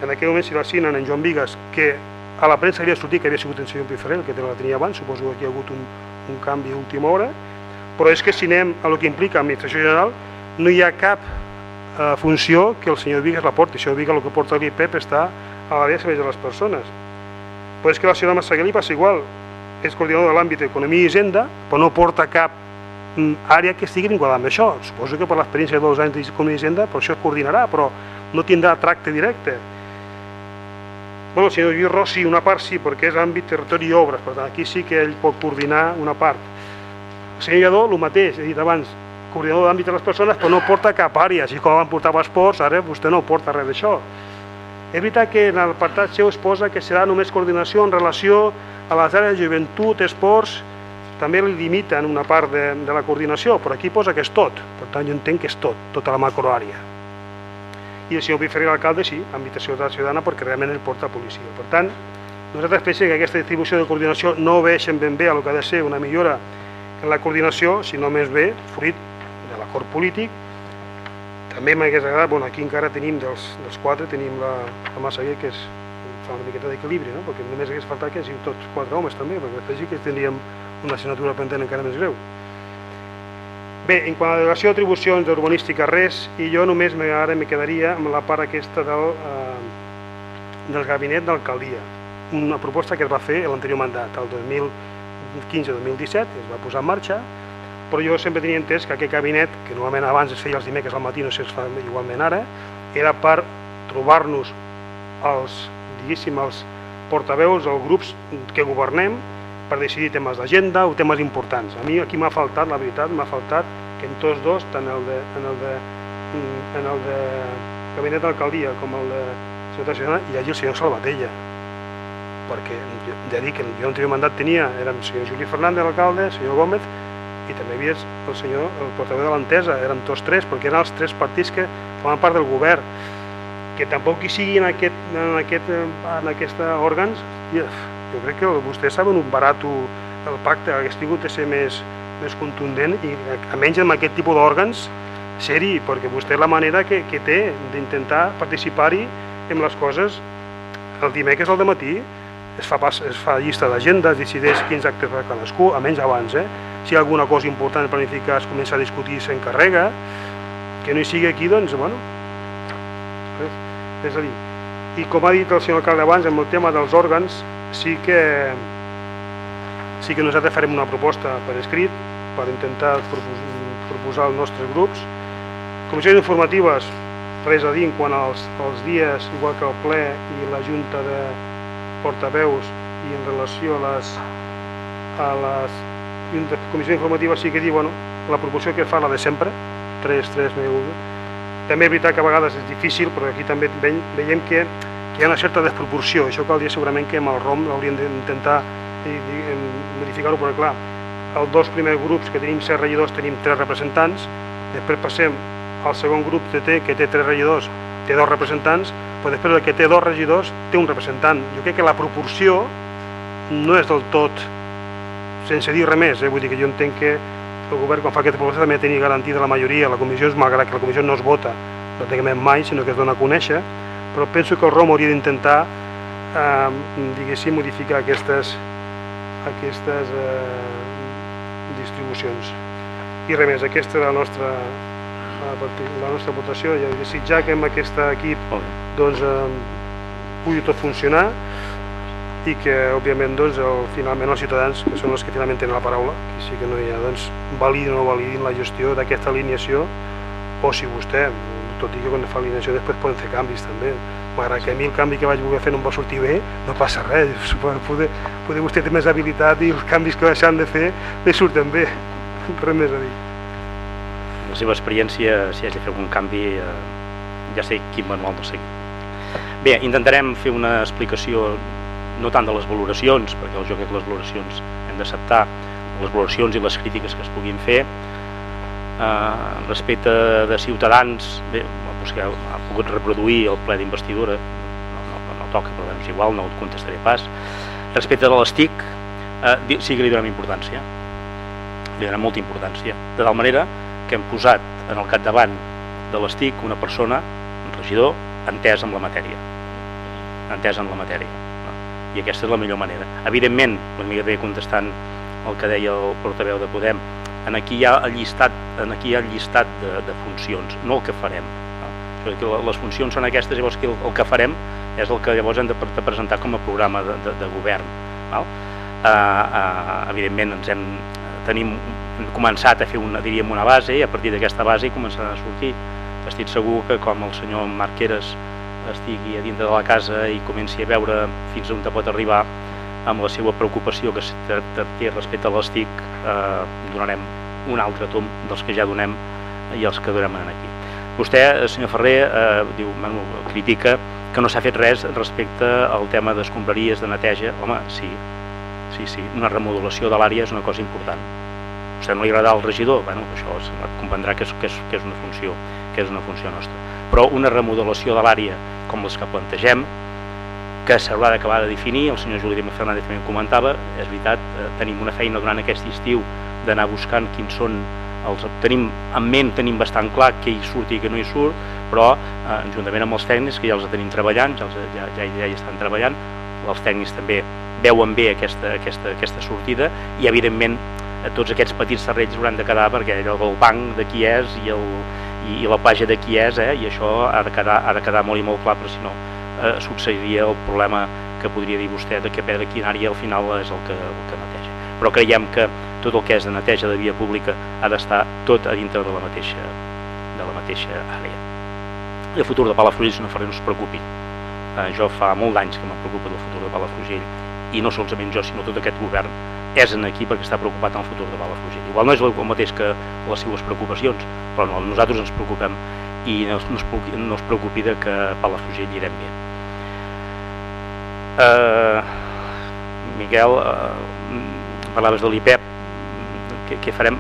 en aquell moment si la signen en Joan Vigues, que a la premsa havia sortit que havia sigut en senyor Piferrer, que la tenia abans, suposo que aquí ha hagut un, un canvi a última hora, però és que si anem a el que implica administració general, no hi ha cap eh, funció que el senyor Vigues la porti. El senyor Vigues el que porta l'IPEP està a l'àrea de de les persones. Però és que la senyora Massaguer li passa igual. És coordinador de l'àmbit d'economia i hisenda, però no porta cap àrea que estigui vinculada amb això. Suposo que per l'experiència de dos anys d'economia i hisenda, per això es coordinarà, però no tindrà tracte directe. Bueno, el senyor Lluís Rossi, una part sí, perquè és àmbit territori i obres, per tant, aquí sí que ell pot coordinar una part. El senyor Lledó, el mateix, he dit abans, coordinador d'àmbit de les persones, però no porta cap àrea, així com van portar esports, ara vostè no porta res d'això. És veritat que en l'apartat seu es posa que serà només coordinació en relació a les àrees de joventut, esports, també li limiten una part de, de la coordinació, però aquí posa que és tot, per tant jo entenc que és tot, tota la macroàrea. I el senyor Piferrer, l'alcalde, sí, invitació de ciutadana perquè realment ell porta policia. Per tant, nosaltres pensem que aquesta distribució de coordinació no veixen ben bé a el que ha de ser una millora en la coordinació, sinó més bé fruit de l'acord polític també m'hagués agradat, bueno, aquí encara tenim dels, dels quatre, tenim la, la Massaguer, que és, fa una miqueta d'equilibri, no? perquè només hagués faltat que han sigut tots quatre homes també, perquè després sí que tindríem una assignatura pendent encara més greu. Bé, en quant a la delegació d'atribucions d'urbanística, res, i jo només ara me quedaria amb la part aquesta del, eh, del gabinet d'alcaldia, una proposta que es va fer l'anterior mandat, el 2015-2017, es va posar en marxa, però jo sempre tenia entès que aquest gabinet, que normalment abans es feia els dimecres al matí, no sé si es fa igualment ara, era per trobar-nos els, diguéssim, els portaveus, els grups que governem, per decidir temes d'agenda o temes importants. A mi aquí m'ha faltat, la veritat, m'ha faltat que en tots dos, tant el de, en el de, en el de gabinet d'alcaldia com el de Ciutat Ciutadana, hi hagi el senyor Salvatella, perquè ja dic jo en l'anterior mandat tenia, era el senyor Juli Fernández, l'alcalde, el senyor Gómez, i també hi el senyor, el portaveu de l'entesa, érem tots tres, perquè eren els tres partits que formen part del govern, que tampoc hi sigui en aquest, en aquest, en aquest òrgans, jo crec que vostès saben un barat el pacte, hagués tingut de ser més, més contundent i almenys amb aquest tipus d'òrgans ser-hi, perquè vostè la manera que, que té d'intentar participar-hi en les coses el dimecres al matí es fa, pas, es fa llista d'agenda, es decideix quins actes fa cadascú, almenys abans, eh? si hi ha alguna cosa important a planificar es comença a discutir i s'encarrega, que no hi sigui aquí, doncs, bueno, és a dir, i com ha dit el senyor alcalde abans, amb el tema dels òrgans, sí que sí que nosaltres farem una proposta per escrit per intentar proposar els nostres grups. Comissions informatives, res a dir en quant als, als dies, igual que el ple i la junta de portaveus i en relació a les, a les i una comissió informativa sí que diu, bueno, la proporció que fa la de sempre, 3, 3, 9, 1. També és veritat que a vegades és difícil, però aquí també veiem que hi ha una certa desproporció. Això cal dir segurament que amb el ROM hauríem d'intentar i, i modificar-ho, però clar, els dos primers grups que tenim set regidors tenim tres representants, després passem al segon grup que té, que té tres regidors, té dos representants, però després el que té dos regidors té un representant. Jo crec que la proporció no és del tot sense dir res més, eh? vull dir que jo entenc que el govern quan fa aquesta proposta també tenir garantida la majoria, la comissió malgrat que la comissió no es vota pràcticament mai, sinó que es dona a conèixer, però penso que el ROM hauria d'intentar eh, diguéssim modificar aquestes aquestes eh, distribucions. I res més, aquesta és la nostra la, la nostra votació i desitjar que amb aquest equip doncs, eh, pugui tot funcionar i que òbviament doncs, el, finalment els ciutadans que són els que finalment tenen la paraula que sí que no hi ha, doncs, validin o no validin la gestió d'aquesta alineació o si vostè, tot i que quan fa alineació després poden fer canvis també malgrat que a mi el canvi que vaig voler fer no em va sortir bé no passa res, poder, poder vostè té més habilitat i els canvis que s'han de fer li surten bé, res més a dir. La seva experiència si haig de fer algun canvi eh, ja sé quin manual no seguir. Bé, intentarem fer una explicació no tant de les valoracions, perquè jo crec que les valoracions hem d'acceptar les valoracions i les crítiques que es puguin fer. Eh, respecte de Ciutadans, bé, que ha pogut reproduir el ple d'investidura, no, no, no toca, però és igual, no el contestaré pas. Respecte de les TIC, eh, sí que li donem importància, li donem molta importància, de tal manera que hem posat en el capdavant de les TIC una persona, un regidor, entès amb la matèria, entès amb la matèria i aquesta és la millor manera. Evidentment, una mica bé contestant el que deia el portaveu de Podem, en aquí hi ha el llistat, en aquí hi ha el llistat de, de funcions, no el que farem. No? Que les funcions són aquestes, llavors el, el que farem és el que llavors hem de, de presentar com a programa de, de, de govern. Val? Uh, uh, evidentment ens hem, tenim hem començat a fer una, diríem, una base i a partir d'aquesta base començarà a sortir. Estic segur que com el senyor Marqueres estigui a dintre de la casa i comenci a veure fins on pot arribar amb la seva preocupació que té respecte a l'estic eh, donarem un altre tom dels que ja donem i els que donem aquí. Vostè, eh, senyor Ferrer, eh, diu, bueno, critica que no s'ha fet res respecte al tema d'escombraries de neteja. Home, sí, sí, sí, una remodelació de l'àrea és una cosa important. A vostè no li agrada al regidor, bueno, això comprendrà que és, que, és, que és una funció que és una funció nostra. Però una remodelació de l'àrea com les que plantegem, que s'haurà d'acabar de definir, el senyor Juli Dima Fernández també comentava, és veritat, eh, tenim una feina durant aquest estiu d'anar buscant quins són els, tenim en ment, tenim bastant clar què hi surt i què no hi surt, però eh, juntament amb els tècnics, que ja els tenim treballant, ja, els, ja, ja, ja hi estan treballant, els tècnics també veuen bé aquesta, aquesta, aquesta sortida i evidentment tots aquests petits serrells hauran de quedar perquè el, el banc de qui és i el, i, i la platja de qui és, eh? i això ha de, quedar, ha de quedar molt i molt clar, però si no eh, succeiria el problema que podria dir vostè de que pedra quinària al final és el que, el que neteja. Però creiem que tot el que és de neteja de via pública ha d'estar tot a dintre de la mateixa, de la mateixa àrea. I el futur de Palafrugell, no no es preocupi. Eh, jo fa molt d'anys que me preocupa del futur de Palafrugell i no solament jo, sinó tot aquest govern és en aquí perquè està preocupat en el futur de Palafrugell. Igual no és el mateix que les seues preocupacions, però no, nosaltres ens preocupem i no, no, es, no es preocupi de que Palafrugell irem bé. Uh, Miquel, uh, parlaves de l'IPEP, què, què farem?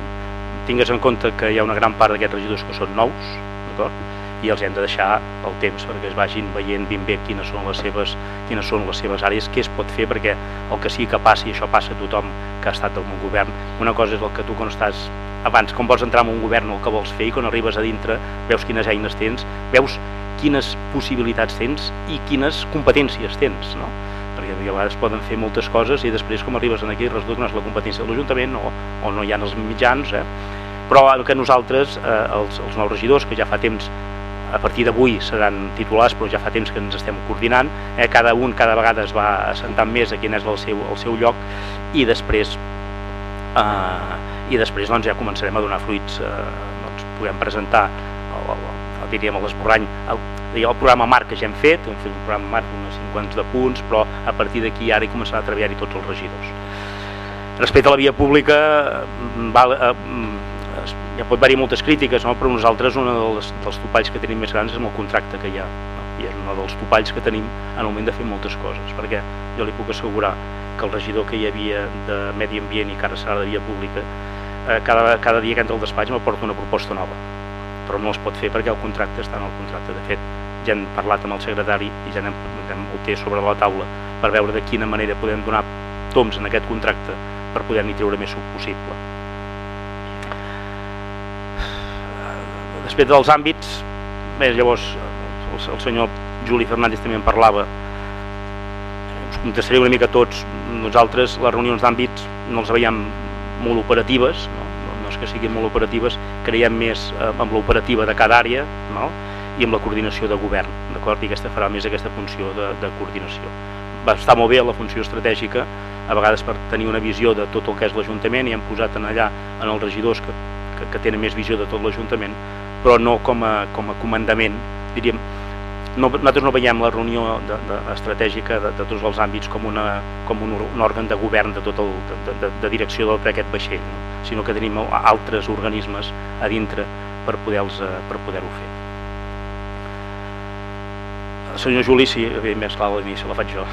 Tingues en compte que hi ha una gran part d'aquests regidors que són nous, d'acord? i els hem de deixar el temps perquè es vagin veient ben bé quines són les seves, quines són les seves àrees, què es pot fer perquè el que sí que passi, això passa a tothom que ha estat en un govern, una cosa és el que tu quan estàs abans, quan vols entrar en un govern el que vols fer i quan arribes a dintre veus quines eines tens, veus quines possibilitats tens i quines competències tens, no? perquè a vegades poden fer moltes coses i després com arribes aquí resulta que no és la competència de l'Ajuntament o, o no hi ha els mitjans, eh? però que nosaltres, eh, els, els nous regidors, que ja fa temps a partir d'avui seran titulars però ja fa temps que ens estem coordinant eh? cada un cada vegada es va assentant més a quin és el seu, el seu lloc i després eh, i després doncs, ja començarem a donar fruits eh, doncs, puguem presentar el, el, el, diríem l'esborrany el, el programa marc que ja hem fet hem fet un programa marc unes 50 de punts però a partir d'aquí ara hi començaran a treballar-hi tots els regidors respecte a la via pública val, eh, ja pot haver-hi moltes crítiques, no? però nosaltres un dels, dels topalls que tenim més grans és el contracte que hi ha. No? i és un dels topalls que tenim en el moment de fer moltes coses, perquè jo li puc assegurar que el regidor que hi havia de Medi Ambient i que ara serà de Via Pública, eh, cada, cada dia que entra al despatx m'aporta una proposta nova, però no es pot fer perquè el contracte està en el contracte. De fet, ja hem parlat amb el secretari i ja anem, ho té sobre la taula per veure de quina manera podem donar toms en aquest contracte per poder-n'hi treure més suc possible. Després dels àmbits, bé, llavors el, el senyor Juli Fernández també en parlava, us contestaré una mica tots, nosaltres les reunions d'àmbits no les veiem molt operatives, no? És que siguin molt operatives, creiem més eh, amb l'operativa de cada àrea no? i amb la coordinació de govern, d'acord? I aquesta farà més aquesta funció de, de coordinació. Va estar molt bé la funció estratègica, a vegades per tenir una visió de tot el que és l'Ajuntament i hem posat en allà en els regidors que, que, que tenen més visió de tot l'Ajuntament, però no com a, com a comandament, diríem, no, nosaltres no veiem la reunió de, de, estratègica de, de tots els àmbits com, una, com un, un òrgan de govern de, tot el, de, de, de direcció d'aquest vaixell, no? sinó que tenim altres organismes a dintre per poder-ho per poder fer. El senyor Juli, sí, clar, l'inici la faig jo,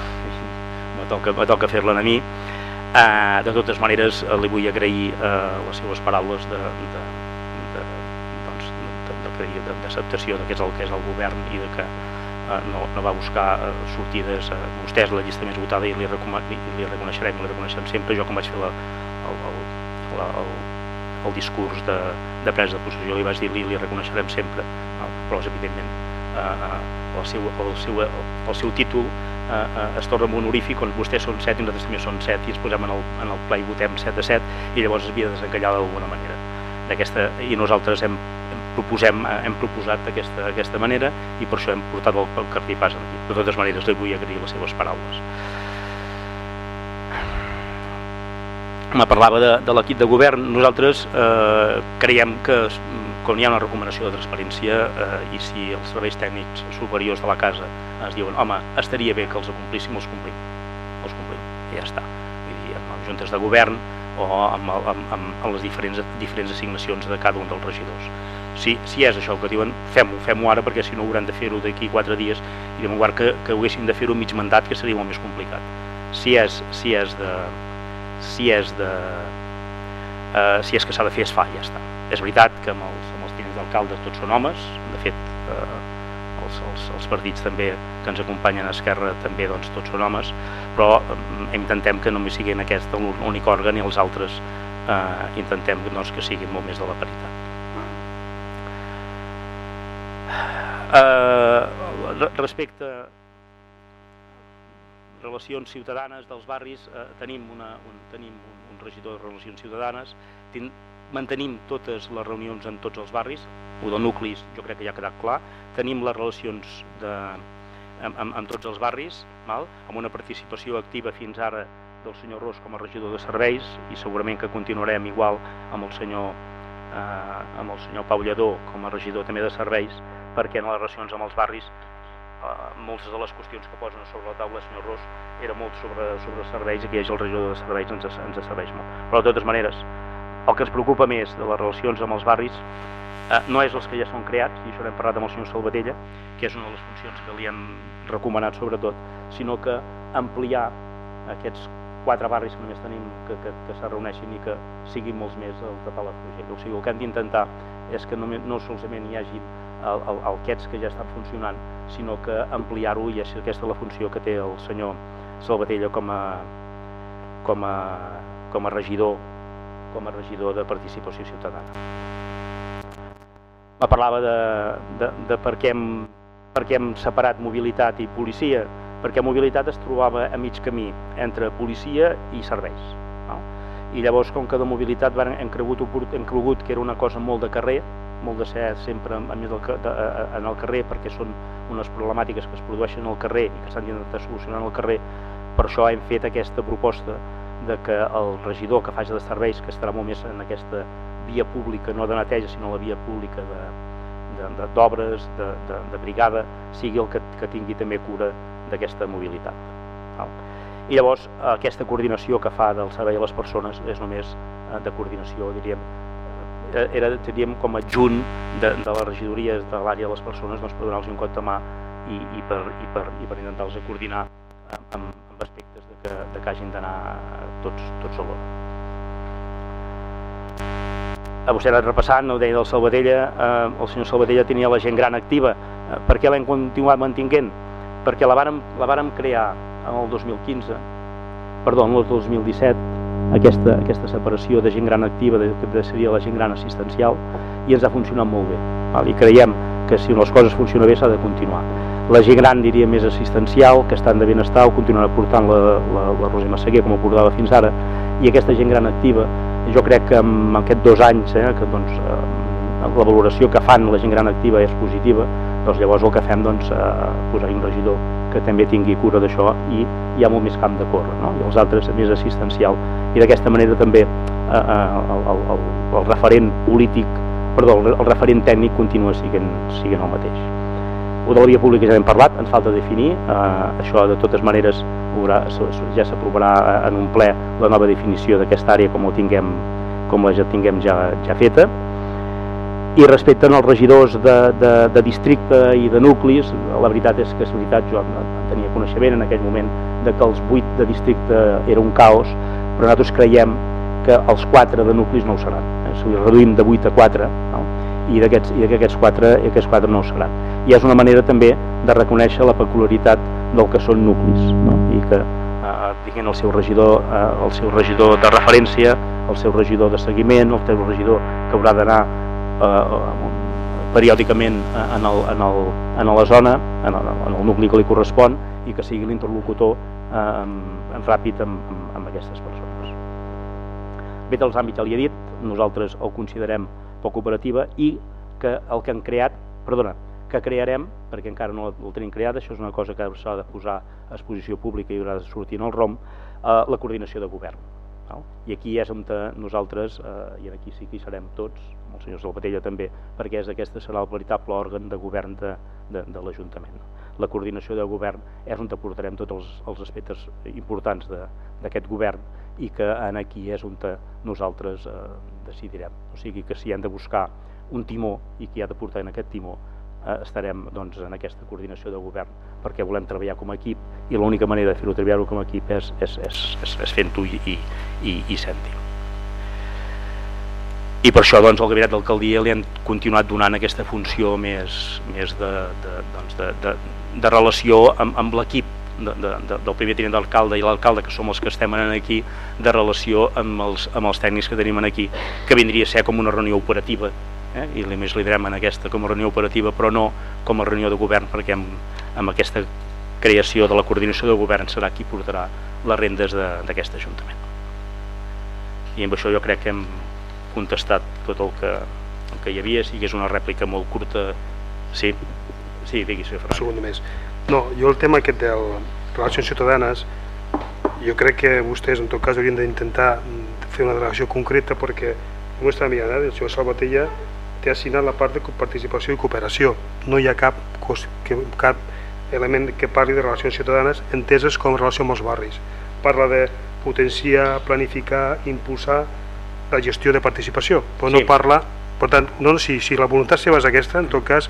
me toca, me toca fer-la a mi. Uh, de totes maneres, uh, li vull agrair uh, les seves paraules de, de, d'acceptació de, que és el que és el govern i de que uh, no, no va buscar uh, sortides a uh, vostè és la llista més votada i li, i li reconeixerem, li reconeixem sempre. Jo com vaig fer la, el, el, la, el, el discurs de, de presa de possessió li vaig dir li, li reconeixerem sempre però evidentment uh, uh, el seu, el seu, el seu títol eh, eh, es torna honorífic on vostès són 7 i nosaltres també són 7 i ens posem en el, en el ple i votem 7 a 7 i llavors es havia de desencallar d'alguna manera. D'aquesta i nosaltres hem, proposem, eh, hem proposat aquesta, aquesta manera i per això hem portat el, el carrer pas aquí. De totes maneres li vull agrair les seves paraules. Me parlava de, de l'equip de govern. Nosaltres eh, creiem que quan hi ha una recomanació de transparència eh, i si els serveis tècnics superiors de la casa es diuen home, estaria bé que els acomplíssim, els complim. Els complim, i ja està. Vull dir, amb les juntes de govern o amb, amb, amb les diferents, diferents assignacions de cada un dels regidors. Si, si és això el que diuen, fem-ho, fem-ho ara perquè si no hauran de fer-ho d'aquí quatre dies i de guard que, que haguéssim de fer-ho mig mandat que seria molt més complicat. Si és, si és de, si és de eh, si és que s'ha de fer es fa ja està és veritat que amb els, amb els tinents d'alcaldes tots són homes de fet eh, els, els, els partits també que ens acompanyen a Esquerra també doncs tots són homes però eh, intentem que només siguin aquest l'únic òrgan i els altres eh, intentem doncs, que siguin molt més de la paritat eh, respecte relacions ciutadanes dels barris eh, tenim, una, un, tenim un, un regidor de relacions ciutadanes ten, mantenim totes les reunions en tots els barris o de nuclis jo crec que ja ha quedat clar tenim les relacions de, amb, amb, amb tots els barris val? amb una participació activa fins ara del senyor Ros com a regidor de serveis i segurament que continuarem igual amb el senyor eh, amb el senyor Pau Lledó com a regidor també de serveis perquè en les relacions amb els barris eh, moltes de les qüestions que posen sobre la taula el senyor Ros era molt sobre, sobre serveis i que hi hagi el regidor de serveis ens, ens serveix molt. Però de totes maneres, el que ens preocupa més de les relacions amb els barris eh, no és els que ja són creats, i això n'hem parlat amb el senyor Salvatella, que és una de les funcions que li hem recomanat sobretot, sinó que ampliar aquests quatre barris que només tenim que, que, que se reuneixin i que siguin molts més els de Palafrugell. O sigui, el que hem d'intentar és que no, no solament hi hagi el, el, aquests que ja estan funcionant, sinó que ampliar-ho i és aquesta la funció que té el senyor Salvatella com a, com a, com a regidor com a regidor de participació ciutadana. Me parlava de, de, de per, què hem, per què hem separat mobilitat i policia, perquè mobilitat es trobava a mig camí entre policia i serveis. No? I llavors, com que de mobilitat hem cregut, hem cregut que era una cosa molt de carrer, molt de ser sempre en el carrer perquè són unes problemàtiques que es produeixen al carrer i que s'han d'intentar solucionar al carrer, per això hem fet aquesta proposta de que el regidor que faci de serveis, que estarà molt més en aquesta via pública, no de neteja, sinó la via pública d'obres, de, de, de, de brigada, sigui el que, que tingui també cura d'aquesta mobilitat. I llavors aquesta coordinació que fa del servei a les persones és només eh, de coordinació, diríem, eh, era, diríem, com a adjunt de, de les regidories de l'àrea de les persones doncs, per donar-los un cop de mà i, i, per, i, per, i per intentar-los coordinar amb, amb aspectes de que, de que hagin d'anar tots, tots. A vostè l'ha repassant, ho deia del Salvatella, eh, el senyor Salvatella tenia la gent gran activa. Eh, per què l'hem continuat mantinguent? Perquè la vàrem, la vàrem crear en el 2015, perdó, en el 2017, aquesta, aquesta separació de gent gran activa, de, que seria la gent gran assistencial, i ens ha funcionat molt bé. Val? I creiem que si les coses funcionen bé s'ha de continuar. La gent gran diria més assistencial, que estan de benestar, ho continuarà portant la, la, la Roser Massaguer com ho portava fins ara, i aquesta gent gran activa, jo crec que en aquests dos anys, eh, que doncs, eh, la valoració que fan la gent gran activa és positiva, doncs llavors el que fem doncs, eh, posar un regidor que també tingui cura d'això i hi ha molt més camp de córrer, no? i els altres més assistencial. I d'aquesta manera també eh, eh, el, el, el, el referent polític perdó, el referent tècnic continua siguent, siguent el mateix. O de la via pública ja hem parlat, ens falta definir, eh, això de totes maneres haurà, ja s'aprovarà en un ple la nova definició d'aquesta àrea com, ho tinguem, com la ja tinguem ja, ja feta. I respecte als regidors de, de, de districte i de nuclis, la veritat és que és veritat, jo no tenia coneixement en aquell moment de que els 8 de districte era un caos, però nosaltres creiem que els 4 de nuclis no ho seran. Eh? Si reduïm de 8 a 4, no? i i aquests 4, aquests 4 no ho seran. I és una manera també de reconèixer la peculiaritat del que són nuclis, no? i que eh, diguin el seu regidor, eh, el seu regidor de referència, el seu regidor de seguiment, el seu regidor que haurà d'anar periòdicament en, el, en, el, en la zona, en el, en el nucli que li correspon i que sigui l'interlocutor eh, ràpid amb, amb, amb aquestes persones. Bé dels àmbits ja li he dit, nosaltres el considerem poc operativa i que el que han creat, perdona, que crearem, perquè encara no el tenim creat, això és una cosa que s'ha de posar a exposició pública i haurà de sortir en el ROM, eh, la coordinació de govern. No? I aquí és on nosaltres, eh, i aquí sí que hi serem tots, el senyor Salvatella també, perquè és aquesta serà el veritable òrgan de govern de, de, de l'Ajuntament. La coordinació de govern és on portarem tots els, els aspectes importants d'aquest govern i que en aquí és on nosaltres eh, decidirem. O sigui que si hem de buscar un timó i qui ha de portar en aquest timó eh, estarem doncs, en aquesta coordinació de govern perquè volem treballar com a equip i l'única manera de fer-ho treballar com a equip és, és, és, és, és fent-ho i, i, i sentint. I per això doncs, el gabinet d'alcaldia li han continuat donant aquesta funció més, més de, de, doncs, de, de, de relació amb, amb l'equip de, de, de, del primer tinent d'alcalde i l'alcalde, que som els que estem anant aquí, de relació amb els, amb els tècnics que tenim aquí, que vindria a ser com una reunió operativa, eh? i més li direm en aquesta com a reunió operativa, però no com a reunió de govern, perquè amb, amb aquesta creació de la coordinació de govern serà qui portarà les rendes d'aquest Ajuntament. I amb això jo crec que hem contestat tot el que, el que hi havia, si és una rèplica molt curta, sí, sí, digui, senyor Ferran. Un només. No, jo el tema aquest de relacions ciutadanes, jo crec que vostès en tot cas haurien d'intentar fer una delegació concreta perquè no està mirant, eh? el senyor Salvatella té assignat la part de participació i cooperació. No hi ha cap, cos, que, cap element que parli de relacions ciutadanes enteses com relació amb els barris. Parla de potenciar, planificar, impulsar la gestió de participació, però sí. no parla... Per tant, no, si, si la voluntat seva és aquesta, en tot cas,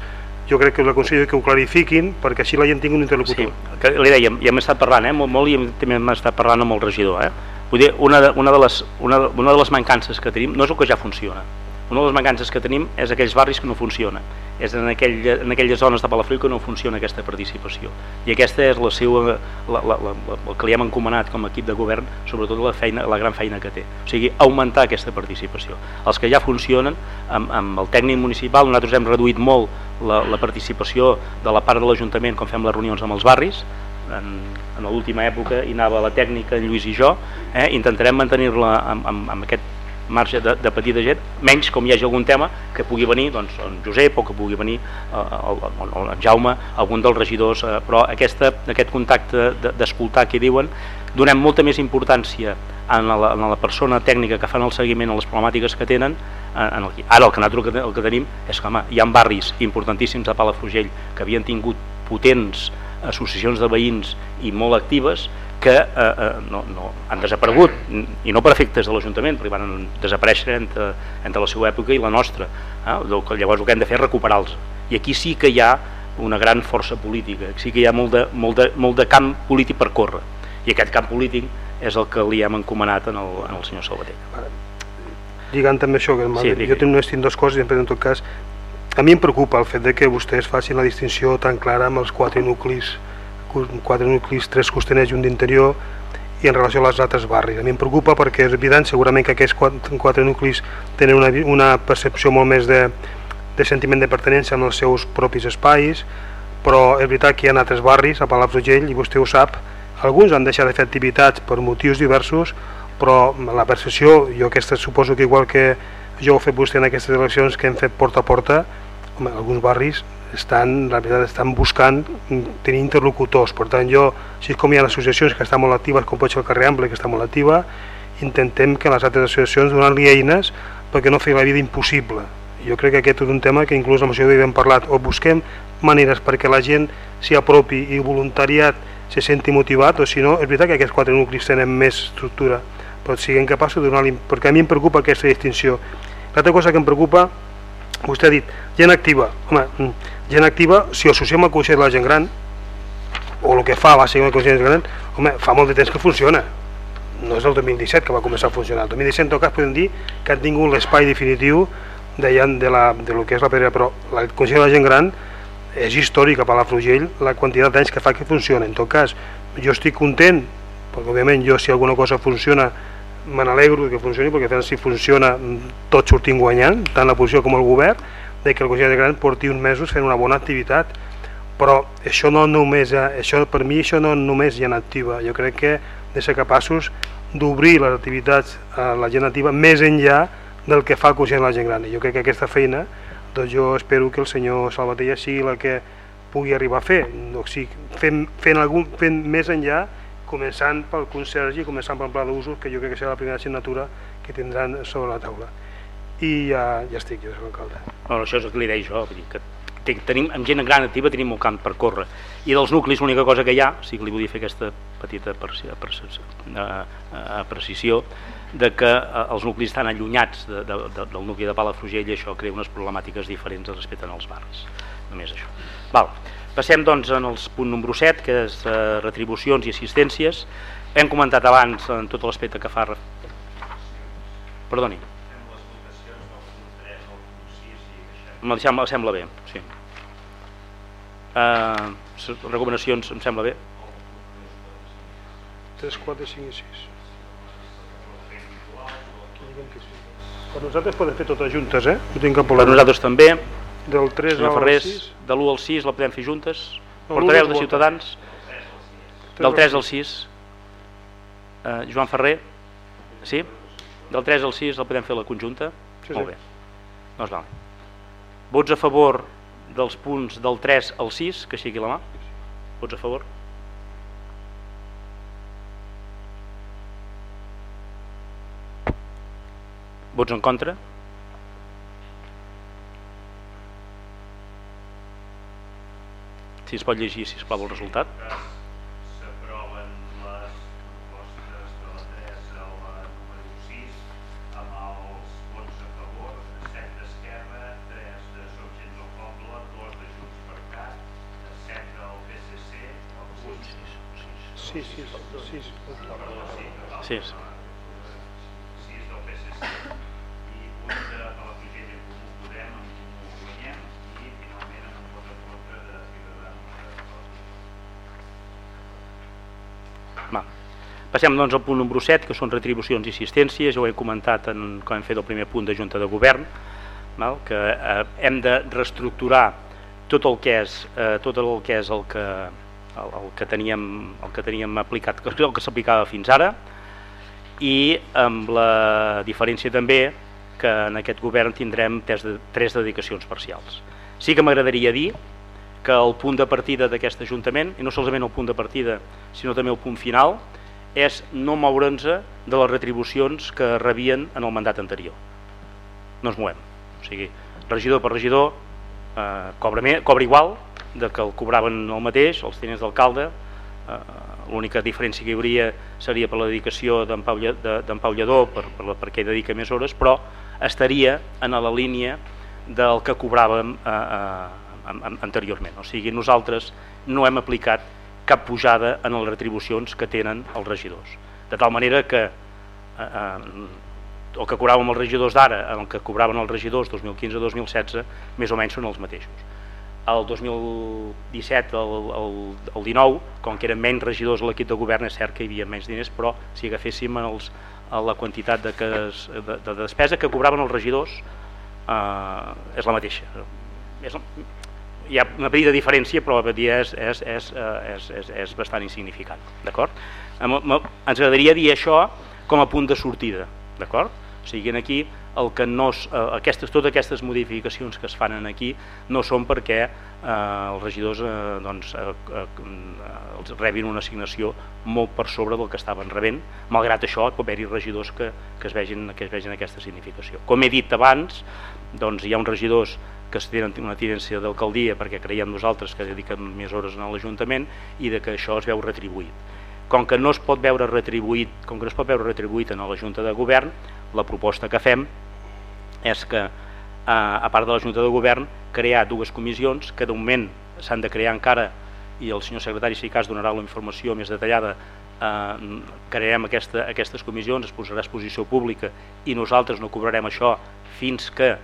jo crec que us aconsello que ho clarifiquin perquè així la gent tingui un interlocutor. Sí, que li dèiem, ja hem estat parlant, eh, molt, molt i també hem estat parlant amb el regidor. Eh? Vull dir, una de, una, de les, una, una de les mancances que tenim no és el que ja funciona, una de les mancances que tenim és aquells barris que no funcionen, és en, aquell, en aquelles zones de Palafrugell que no funciona aquesta participació. I aquesta és la seva, la, la, la, el que li hem encomanat com a equip de govern, sobretot la, feina, la gran feina que té. O sigui, augmentar aquesta participació. Els que ja funcionen, amb, amb el tècnic municipal, nosaltres hem reduït molt la, la participació de la part de l'Ajuntament quan fem les reunions amb els barris, en, en l'última època hi anava la tècnica en Lluís i jo, eh, intentarem mantenir-la amb, amb, amb aquest marge de, de petita gent, menys com hi hagi algun tema que pugui venir doncs, en Josep o que pugui venir eh, el, el, el Jaume, algun dels regidors, eh, però aquesta, aquest contacte d'escoltar de, què diuen, donem molta més importància en la, en la persona tècnica que fan el seguiment a les problemàtiques que tenen en el, ara el que nosaltres el que tenim és que home, hi ha barris importantíssims a Palafrugell que havien tingut potents associacions de veïns i molt actives que eh, eh, no, no, han desaparegut i no per efectes de l'Ajuntament perquè van desaparèixer entre, entre la seva època i la nostra eh? llavors el que hem de fer és recuperar-los i aquí sí que hi ha una gran força política, sí que hi ha molt de, molt de, molt de camp polític per córrer i aquest camp polític és el que li hem encomanat en el, en el senyor Salvater. Lligant també això, que Sí, digui. jo tinc només tinc dues coses i en tot cas a mi em preocupa el fet de que vostès facin la distinció tan clara amb els quatre nuclis quatre nuclis, tres costaners i un d'interior i en relació als altres barris. A mi em preocupa perquè és evident segurament que aquests quatre, quatre nuclis tenen una, una percepció molt més de, de sentiment de pertinença en els seus propis espais, però és veritat que hi ha altres barris a Palafrugell, i vostè ho sap, alguns han deixat de fer activitats per motius diversos, però la percepció, jo aquesta suposo que igual que jo ho he fet vostè en aquestes eleccions que hem fet porta a porta, home, alguns barris estan, la veritat, estan buscant tenir interlocutors, per tant jo, si com hi ha associacions que estan molt actives, com pot ser el carrer Ample, que està molt activa, intentem que les altres associacions donar-li eines perquè no fer la vida impossible. Jo crec que aquest és un tema que inclús amb això ja hem parlat, o busquem maneres perquè la gent s'hi apropi i voluntariat se senti motivat, o si no, és veritat que aquests quatre nuclis tenen més estructura, però siguem capaços de donar-li... perquè a mi em preocupa aquesta distinció. L'altra cosa que em preocupa, vostè ha dit, gent activa. Home, mm, gent activa, si ho associem al Consell de la gent gran, o el que fa Consell de la gent gran, home, fa molt de temps que funciona. No és el 2017 que va començar a funcionar. El 2017 en tot cas podem dir que han tingut l'espai definitiu de, de, la, de lo que és la pedra, però el Consell de la gent gran és històric a Palafrugell la quantitat d'anys que fa que funciona. En tot cas, jo estic content, perquè òbviament jo si alguna cosa funciona me n'alegro que funcioni, perquè si funciona tots sortim guanyant, tant la posició com el govern, de que el Consell de Gran porti uns mesos fent una bona activitat. Però això no només, això, per mi això no només gent activa, jo crec que de ser capaços d'obrir les activitats a la gent activa més enllà del que fa el Consell de la gent gran. I jo crec que aquesta feina doncs jo espero que el senyor Salvatella sigui la que pugui arribar a fer, o sigui, fent, fent, algun, fent més enllà, començant pel consergi, començant pel pla d'usos, que jo crec que serà la primera assignatura que tindran sobre la taula. I ja, ja estic, jo soc alcalde. Bueno, això és el que li deia jo, vull dir que te- tenim, amb gent gran activa tenim molt camp per córrer. I dels nuclis l'única cosa que hi ha, sí que li volia fer aquesta petita apreci- eh, eh, precisió, de que eh, els nuclis estan allunyats de, de, de, del nucli de Palafrugell i això crea unes problemàtiques diferents respecte als barris. Només això. Val. Passem doncs en el punt número 7, que és eh, retribucions i assistències. Hem comentat abans en tot l'aspecte que fa... Perdoni. Em sembla, em sembla bé, sí. Uh, recomanacions em sembla bé. 3, 4, 5 i 6. Per nosaltres podem fer totes juntes, eh? No tinc cap Per problema. nosaltres també, Del 3 senyor al Ferrés, 6. de l'1 al 6 la podem fer juntes. No, Portaveu no de. Ciutadans, del 3 al 6. Uh, Joan Ferrer, sí? Del 3 al 6 la podem fer la conjunta? Sí, Molt sí. bé. Doncs val. Vots a favor dels punts del 3 al 6, que aixequi la mà. Vots a favor? Vots en contra? Si es pot llegir, si plau el resultat. Passem doncs al punt número 7, que són retribucions i assistències, ja ho he comentat en, quan hem fet el primer punt de Junta de Govern, val? que eh, hem de reestructurar tot el que és, eh, tot el que és el que, el, el que teníem, el que teníem aplicat, el que s'aplicava fins ara, i amb la diferència també que en aquest govern tindrem tres, de, tres dedicacions parcials. Sí que m'agradaria dir que el punt de partida d'aquest Ajuntament, i no solament el punt de partida, sinó també el punt final, és no moure'ns de les retribucions que rebien en el mandat anterior. No ens movem. O sigui, regidor per regidor eh, cobra, me, cobra igual de que el cobraven el mateix, els tinents d'alcalde, eh, l'única diferència que hi hauria seria per la dedicació d'en Pau, de- Lledó, per, per perquè hi dedica més hores, però estaria en la línia del que cobràvem eh, eh, anteriorment. O sigui, nosaltres no hem aplicat cap pujada en les retribucions que tenen els regidors. De tal manera que eh, eh, el que cobràvem els regidors d'ara el que cobraven els regidors 2015-2016 més o menys són els mateixos. El 2017, el, el, el 19, com que eren menys regidors a l'equip de govern, és cert que hi havia menys diners, però si agaféssim els, la quantitat de, que es, de, de despesa que cobraven els regidors eh, és la mateixa. És, hi ha una petita diferència, però és, és, és, eh, és, és, és bastant insignificant. D'acord? Ens agradaria dir això com a punt de sortida. D'acord? O sigui, aquí el que no, eh, aquestes, totes aquestes modificacions que es fan aquí no són perquè eh, els regidors eh, doncs, eh, eh, els rebin una assignació molt per sobre del que estaven rebent, malgrat això pot haver-hi regidors que, que, es vegin, que es vegin aquesta significació. Com he dit abans, doncs, hi ha uns regidors que tenen una tinència d'alcaldia perquè creiem nosaltres que dediquen més hores en l'Ajuntament i de que això es veu retribuït. Com que no es pot veure retribuït, com que no es pot veure retribuït en la Junta de Govern, la proposta que fem és que, eh, a part de la Junta de Govern, crear dues comissions que de moment s'han de crear encara i el senyor secretari, si cas, donarà la informació més detallada eh, crearem aquesta, aquestes comissions, es posarà a exposició pública i nosaltres no cobrarem això fins que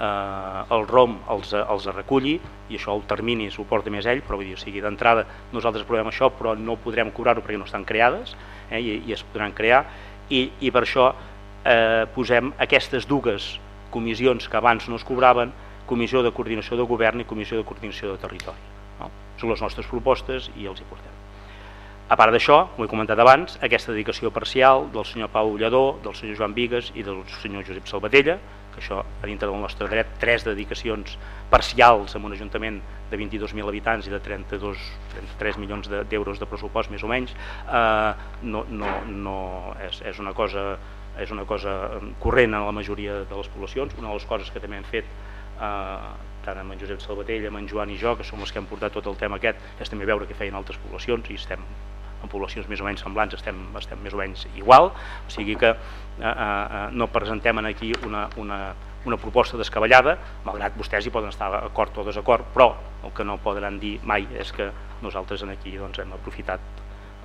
eh, el ROM els, els reculli i això el termini s'ho porta més ell, però vull dir, o sigui, d'entrada nosaltres provem això però no podrem cobrar-ho perquè no estan creades eh, i, i es podran crear i, i per això eh, posem aquestes dues comissions que abans no es cobraven, comissió de coordinació de govern i comissió de coordinació de territori. No? Són les nostres propostes i els hi portem. A part d'això, ho he comentat abans, aquesta dedicació parcial del senyor Pau Lledó, del senyor Joan Vigues i del senyor Josep Salvatella, que això a dintre del nostre dret, tres dedicacions parcials en un ajuntament de 22.000 habitants i de 32, 33 milions d'euros de pressupost més o menys, eh, no, no, no és, és una cosa és una cosa corrent en la majoria de les poblacions, una de les coses que també hem fet eh, tant amb en Josep Salvatell, amb en Joan i jo, que som els que hem portat tot el tema aquest, és també veure què feien altres poblacions i estem en poblacions més o menys semblants estem, estem més o menys igual, o sigui que eh, no presentem aquí una, una, una proposta descabellada, malgrat vostès hi poden estar d'acord o desacord, però el que no podran dir mai és que nosaltres en aquí doncs, hem aprofitat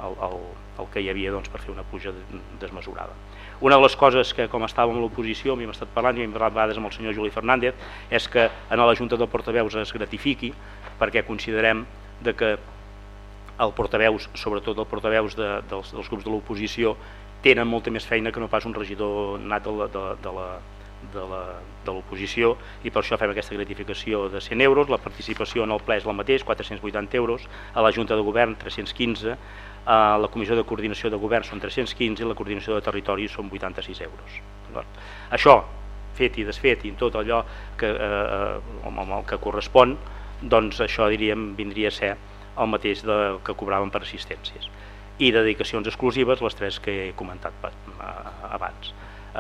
el, el, el que hi havia doncs, per fer una puja desmesurada. Una de les coses que, com estàvem a l'oposició, m'hem estat parlant i hem parlat vegades amb el senyor Juli Fernández, és que en la Junta de Portaveus es gratifiqui, perquè considerem de que el portaveus, sobretot el portaveus de, dels, dels grups de l'oposició, tenen molta més feina que no pas un regidor nat de de, de la, de l'oposició i per això fem aquesta gratificació de 100 euros, la participació en el ple és la mateix, 480 euros, a la Junta de Govern 315, a la Comissió de Coordinació de Govern són 315 i la Coordinació de Territori són 86 euros. Això, fet i desfet i tot allò que, eh, eh, amb el que correspon, doncs això diríem vindria a ser el mateix de, que cobraven per assistències. I dedicacions exclusives, les tres que he comentat abans.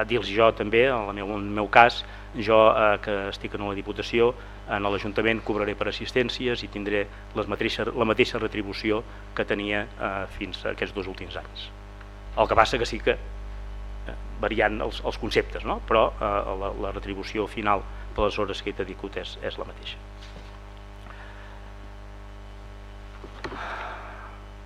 Dir-los jo també, en el meu, en el meu cas, jo eh, que estic en la Diputació, en l'Ajuntament cobraré per assistències i tindré les mateixa, la mateixa retribució que tenia eh, fins a aquests dos últims anys. El que passa que sí que eh, variant els, els conceptes, no? però eh, la, la retribució final per les hores que he dedicat és, és la mateixa.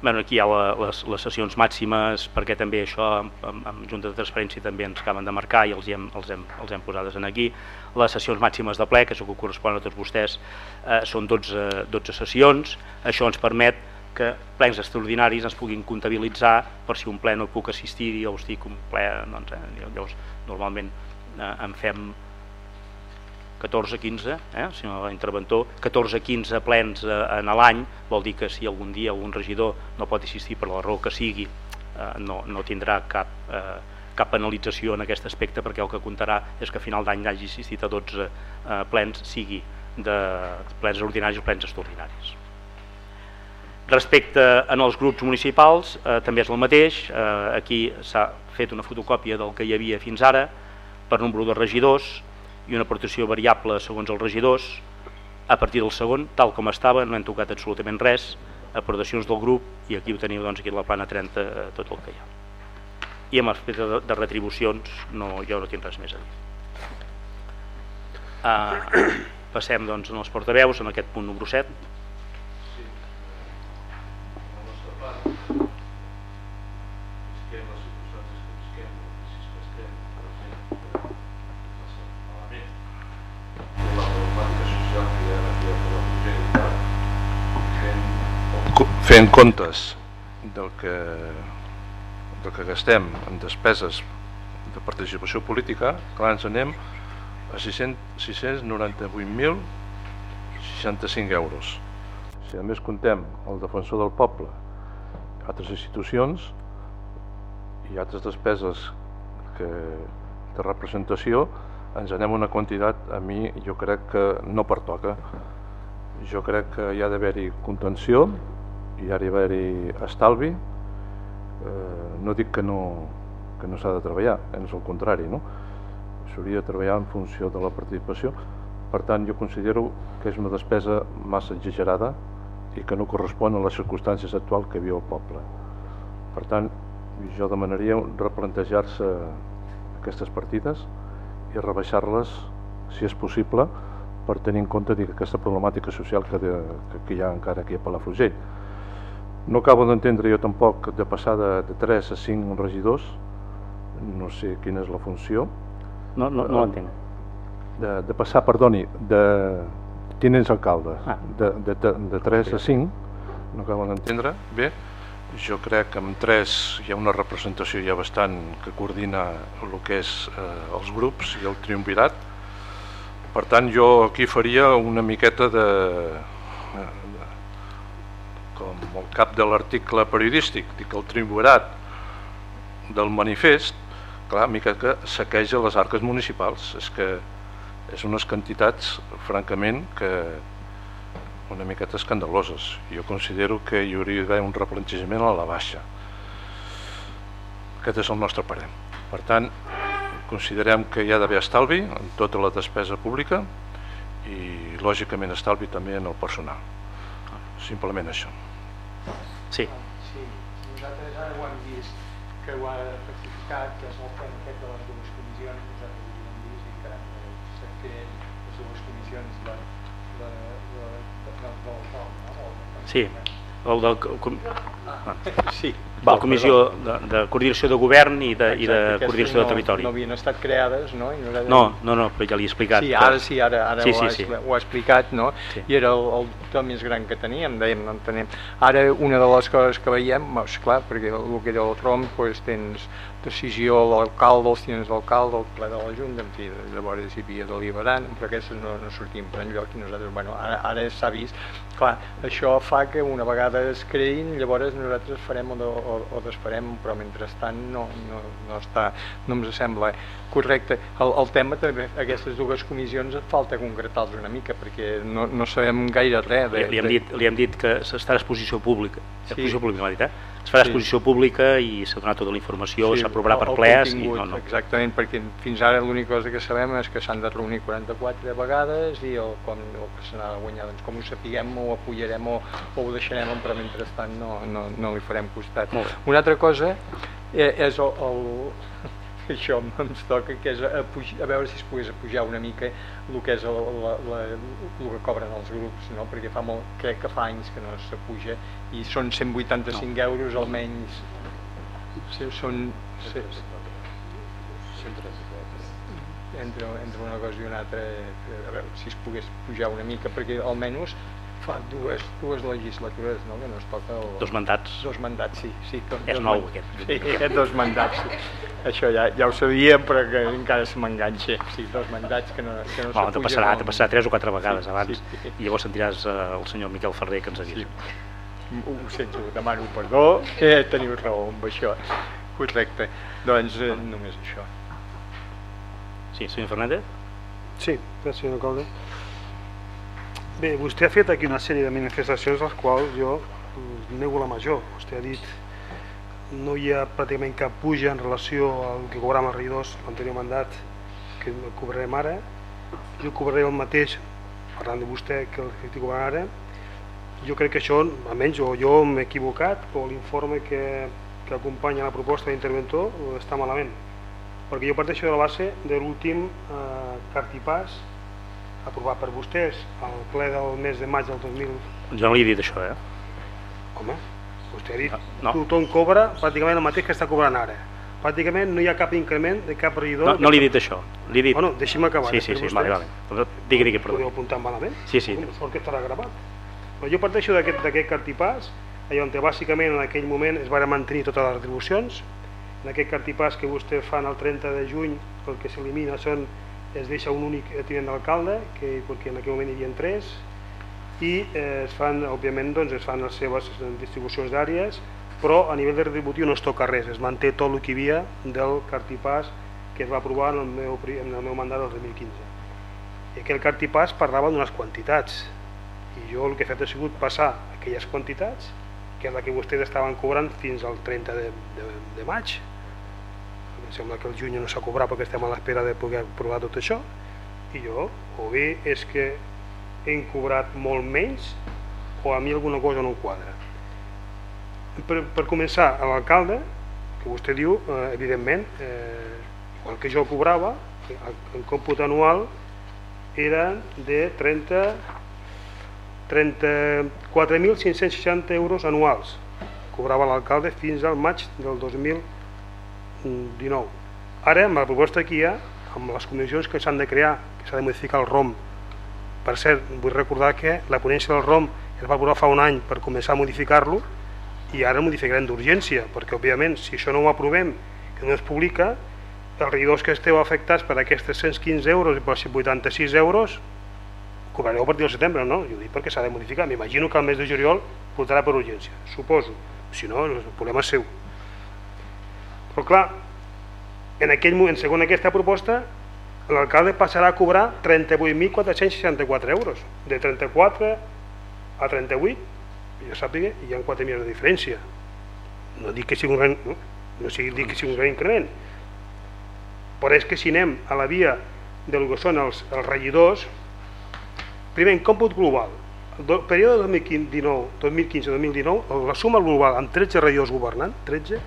Bueno, aquí hi ha la, les, les sessions màximes perquè també això amb, amb, Junta de Transparència també ens acaben de marcar i els hem, els hem, els hem posades en aquí. Les sessions màximes de ple, que és el que correspon a tots vostès, eh, són 12, 12 sessions. Això ens permet que plens extraordinaris ens puguin comptabilitzar per si un ple no puc assistir-hi o estic un ple, doncs, eh, llavors normalment eh, en fem 14-15, eh, senyor interventor, 14-15 plens eh, en l'any, vol dir que si algun dia un regidor no pot assistir per la raó que sigui, eh, no, no tindrà cap, eh, cap penalització en aquest aspecte perquè el que comptarà és que a final d'any hagi assistit a 12 eh, plens, sigui de plens ordinaris o plens extraordinaris. Respecte en els grups municipals, eh, també és el mateix, eh, aquí s'ha fet una fotocòpia del que hi havia fins ara, per número de regidors, i una aportació variable segons els regidors a partir del segon, tal com estava, no hem tocat absolutament res, aportacions del grup i aquí ho teniu doncs, aquí la plana 30 eh, tot el que hi ha. I amb aspecte de, de retribucions no, jo no tinc res més a dir. Uh, passem doncs, els portaveus en aquest punt número 7. Fent comptes del que, del que gastem en despeses de participació política, clar, ens anem a 698.065 euros. Si a més contem el defensor del poble, altres institucions i altres despeses que, de representació, ens anem una quantitat, a mi jo crec que no pertoca. Jo crec que hi ha d'haver-hi contenció, hi ha d'haver-hi estalvi, eh, no dic que no, que no s'ha de treballar, és el contrari, no? s'hauria de treballar en funció de la participació, per tant jo considero que és una despesa massa exagerada i que no correspon a les circumstàncies actuals que viu el poble. Per tant, jo demanaria replantejar-se aquestes partides i rebaixar-les, si és possible, per tenir en compte aquesta problemàtica social que, de, que hi ha encara aquí a Palafrugell. No acabo d'entendre jo tampoc de passar de, de 3 a 5 regidors, no sé quina és la funció. No, no, no l'entenc. De, de passar, perdoni, de tinents alcaldes, ah. de, de, de, de 3 a 5, no acabo d'entendre. Bé, jo crec que amb 3 hi ha una representació ja bastant que coordina el que és eh, els grups i el triumvirat. Per tant, jo aquí faria una miqueta de, de com el cap de l'article periodístic, dic el triumvirat del manifest, clar, mica que saqueja les arques municipals. És que és unes quantitats, francament, que una miqueta escandaloses. Jo considero que hi hauria d'haver un replantejament a la baixa. Aquest és el nostre parer. Per tant, considerem que hi ha d'haver estalvi en tota la despesa pública i, lògicament, estalvi també en el personal. Simplement això. Sí. Sí, nosaltres ara ho hem vist que ho ha rectificat, que és el tema aquest de les dues comissions, nosaltres ho hem vist i que s'han fet les dues comissions de, de, de, de, de, del nom, no? Sí, el del... Ah, sí, Va, la comissió de, de coordinació de govern i de, i de Exacte, coordinació no, de territori. No havien estat creades, no? I nosaltres... No, no, no, però ja l'he explicat. Sí, ara sí, ara, ara Sí, ho, sí, ha, sí. ho ha explicat, no? Sí. I era el, el dubte més gran que teníem, dèiem, no entenem. Ara, una de les coses que veiem, és clar, perquè el que del Trump, doncs, tens decisió de l'alcalde, els tinents d'alcalde, el ple de la Junta, en fi, llavors hi havia deliberant, però aquestes no, no sortien per enlloc i nosaltres, bueno, ara, ara s'ha vist. Clar, això fa que una vegada es creïn, llavors nosaltres farem o, de, o, o desfarem, però mentrestant no, no, no està, no ens sembla correcte. El, el tema també, aquestes dues comissions falta concretar-los una mica, perquè no, no sabem gaire res. Li, li, hem dit, li hem dit que s'està a exposició pública. Sí. Exposició pública, m'ha dit, eh? Es farà Sí. exposició pública i s'ha donat tota la informació, Sí, s'aprovarà per el- el plers i no, no. Exactament, perquè fins ara l'única cosa que sabem és que s'han de reunir 44 vegades i el, com, el que n'ha de guanyar, doncs com ho sapiguem ho apoyarem o, o ho deixarem, però mentrestant no, no, no li farem costat. Una altra cosa eh, és el, el, això ens toca, que és a, puj- a veure si es pogués apujar una mica el que és el, la, la, el que cobren els grups, no? perquè fa molt, crec que fa anys que no s'apuja i són 185 no. euros almenys Sí, són... Sí, entre, entre una cosa i una altra, eh, a veure si es pogués pujar una mica, perquè almenys fa dues, dues legislatures no, que no es toca... El, Dos mandats. Dos mandats, sí. sí dos, És dos nou, man- aquest. Sí, aquest dos mandats. Sí. Això ja, ja ho sabia, però que encara se m'enganxa. Sí, dos mandats que no, que no No, te passarà, te passarà tres o quatre vegades Sí, abans sí, sí. i llavors sentiràs eh, el senyor Miquel Ferrer que ens ha dit. Sí. Ho sento, demano perdó, eh, teniu raó amb això. Correcte. Doncs eh, només això. Sí, senyor Fernández? Sí, gràcies, senyor alcalde. Bé, vostè ha fet aquí una sèrie de manifestacions les quals jo nego la major. Vostè ha dit no hi ha pràcticament cap puja en relació al que cobràvem els regidors l'anterior mandat que el cobrarem ara. Jo cobraré el mateix, parlant de vostè, que el que estic cobrant ara. Jo crec que això, almenys, o jo m'he equivocat, o l'informe que, que acompanya la proposta d'interventor està malament perquè jo parteixo de la base de l'últim eh, cartipàs aprovat per vostès al ple del mes de maig del 2000... Jo no li he dit això, eh? Home, vostè ha dit, No. tothom cobra pràcticament el mateix que està cobrant ara. Pràcticament no hi ha cap increment de cap regidor... No, no li he dit això. Li he dit... Bueno, deixi'm acabar. Sí, sí, després sí, vale, vostès vale. Digui, digui, Podeu perdó. apuntar malament? Sí, sí. Sort que estarà gravat. Però jo parteixo d'aquest cartipàs, allà on bàsicament en aquell moment es van mantenir totes les retribucions. En aquest cartipàs que vostè fan el 30 de juny, el que s'elimina són es deixa un únic tinent d'alcalde, que perquè en aquell moment hi havia tres, i eh, es fan, òbviament, doncs, es fan les seves distribucions d'àrees, però a nivell de retributiu no es toca res, es manté tot el que hi havia del cartipàs que es va aprovar en el meu, en el meu mandat del 2015. I aquell cartipàs parlava d'unes quantitats, i jo el que he fet ha sigut passar aquelles quantitats, que és la que vostès estaven cobrant fins al 30 de, de, de maig. Em sembla que el juny no s'ha cobrat perquè estem a l'espera de poder aprovar tot això, i jo, o bé és que hem cobrat molt menys, o a mi alguna cosa no quadra. Per, per començar, l'alcalde, que vostè diu, eh, evidentment, eh, igual que jo cobrava, el, el còmput anual era de 30 34.560 euros anuals cobrava l'alcalde fins al maig del 2019 ara amb la proposta que hi ha amb les comissions que s'han de crear que s'ha de modificar el ROM per cert, vull recordar que la ponència del ROM es va aprovar fa un any per començar a modificar-lo i ara el modificarem d'urgència perquè òbviament si això no ho aprovem que no es publica els regidors que esteu afectats per aquests 315 euros i per 86 euros cobrareu a partir del setembre, no? Jo dic perquè s'ha de modificar. M'imagino que el mes de juliol portarà per urgència, suposo. Si no, el problema és seu. Però clar, en aquell moment, segons aquesta proposta, l'alcalde passarà a cobrar 38.464 euros. De 34 a 38, jo sàpiga, hi ha 4.000 de diferència. No dic que sigui un gran, no, no sigui, dic que sigui un gran increment. Però és que si anem a la via del que són els, els regidors, Primer, en còmput global, el període 2015-2019, la suma global amb 13 regidors governant, 13,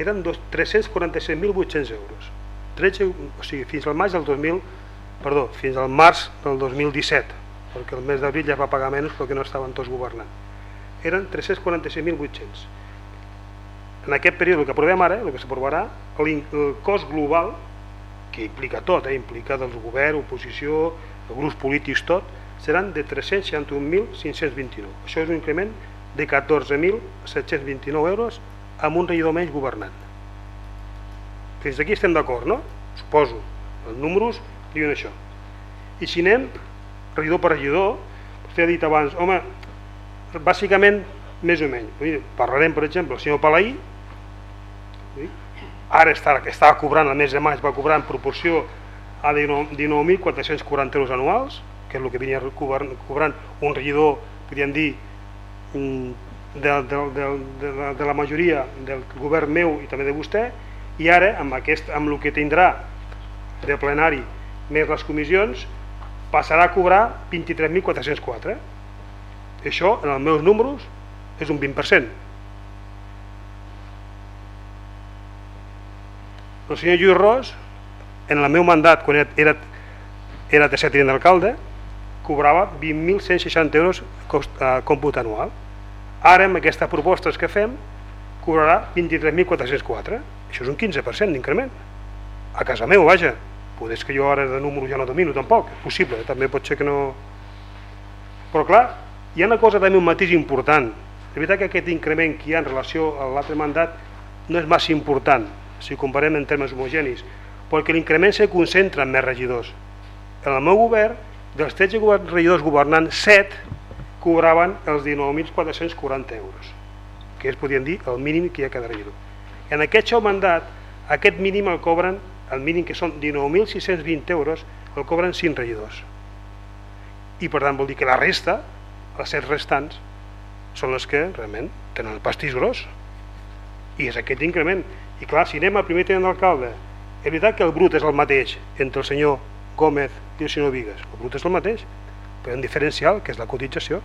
eren dos- 347.800 euros. 13, o sigui, fins al maig del 2000, perdó, fins al març del 2017, perquè el mes d'abril ja va pagar menys perquè no estaven tots governant. Eren 346.800. En aquest període, el que aprovem ara, el que s'aprovarà, el cost global, que implica tot, eh? implica dels govern, oposició, grups polítics, tot, seran de 361.529. Això és un increment de 14.729 euros amb un regidor menys governant. Fins aquí estem d'acord, no? Suposo. Els números diuen això. I si anem regidor per regidor, vostè ha dit abans, home, bàsicament més o menys. Mira, Parlarem, per exemple, el senyor Palaí, ara està, estava cobrant el mes de maig, va cobrar en proporció a 19 19.440 euros anuals, que és el que venia cobrant, un regidor, podríem dir, de, de, de, de, la, de la majoria del govern meu i també de vostè, i ara, amb, aquest, amb el que tindrà de plenari més les comissions, passarà a cobrar 23.404. Això, en els meus números, és un 20%. El senyor Lluís Ros, en el meu mandat, quan era, era, tercer tinent d'alcalde, cobrava 20.160 euros cost, eh, anual. Ara, amb aquestes propostes que fem, cobrarà 23.404. Això és un 15% d'increment. A casa meu, vaja. Poder és que jo ara de número ja no domino tampoc, és possible, eh? també pot ser que no... Però clar, hi ha una cosa també un matís important. És veritat que aquest increment que hi ha en relació a l'altre mandat no és massa important, si ho comparem en termes homogenis, perquè l'increment se concentra en més regidors. En el meu govern, dels 13 govern- regidors governant, 7 cobraven els 19.440 euros, que es podien dir el mínim que hi ha cada regidor. En aquest seu mandat, aquest mínim el cobren, el mínim que són 19.620 euros, el cobren 5 regidors. I per tant vol dir que la resta, els 7 restants, són les que realment tenen el pastís gros. I és aquest increment. I clar, si anem al primer tenent d'alcalde, és veritat que el brut és el mateix entre el senyor Gómez i el senyor Vigues. El brut és el mateix, però hi ha un diferencial, que és la cotització.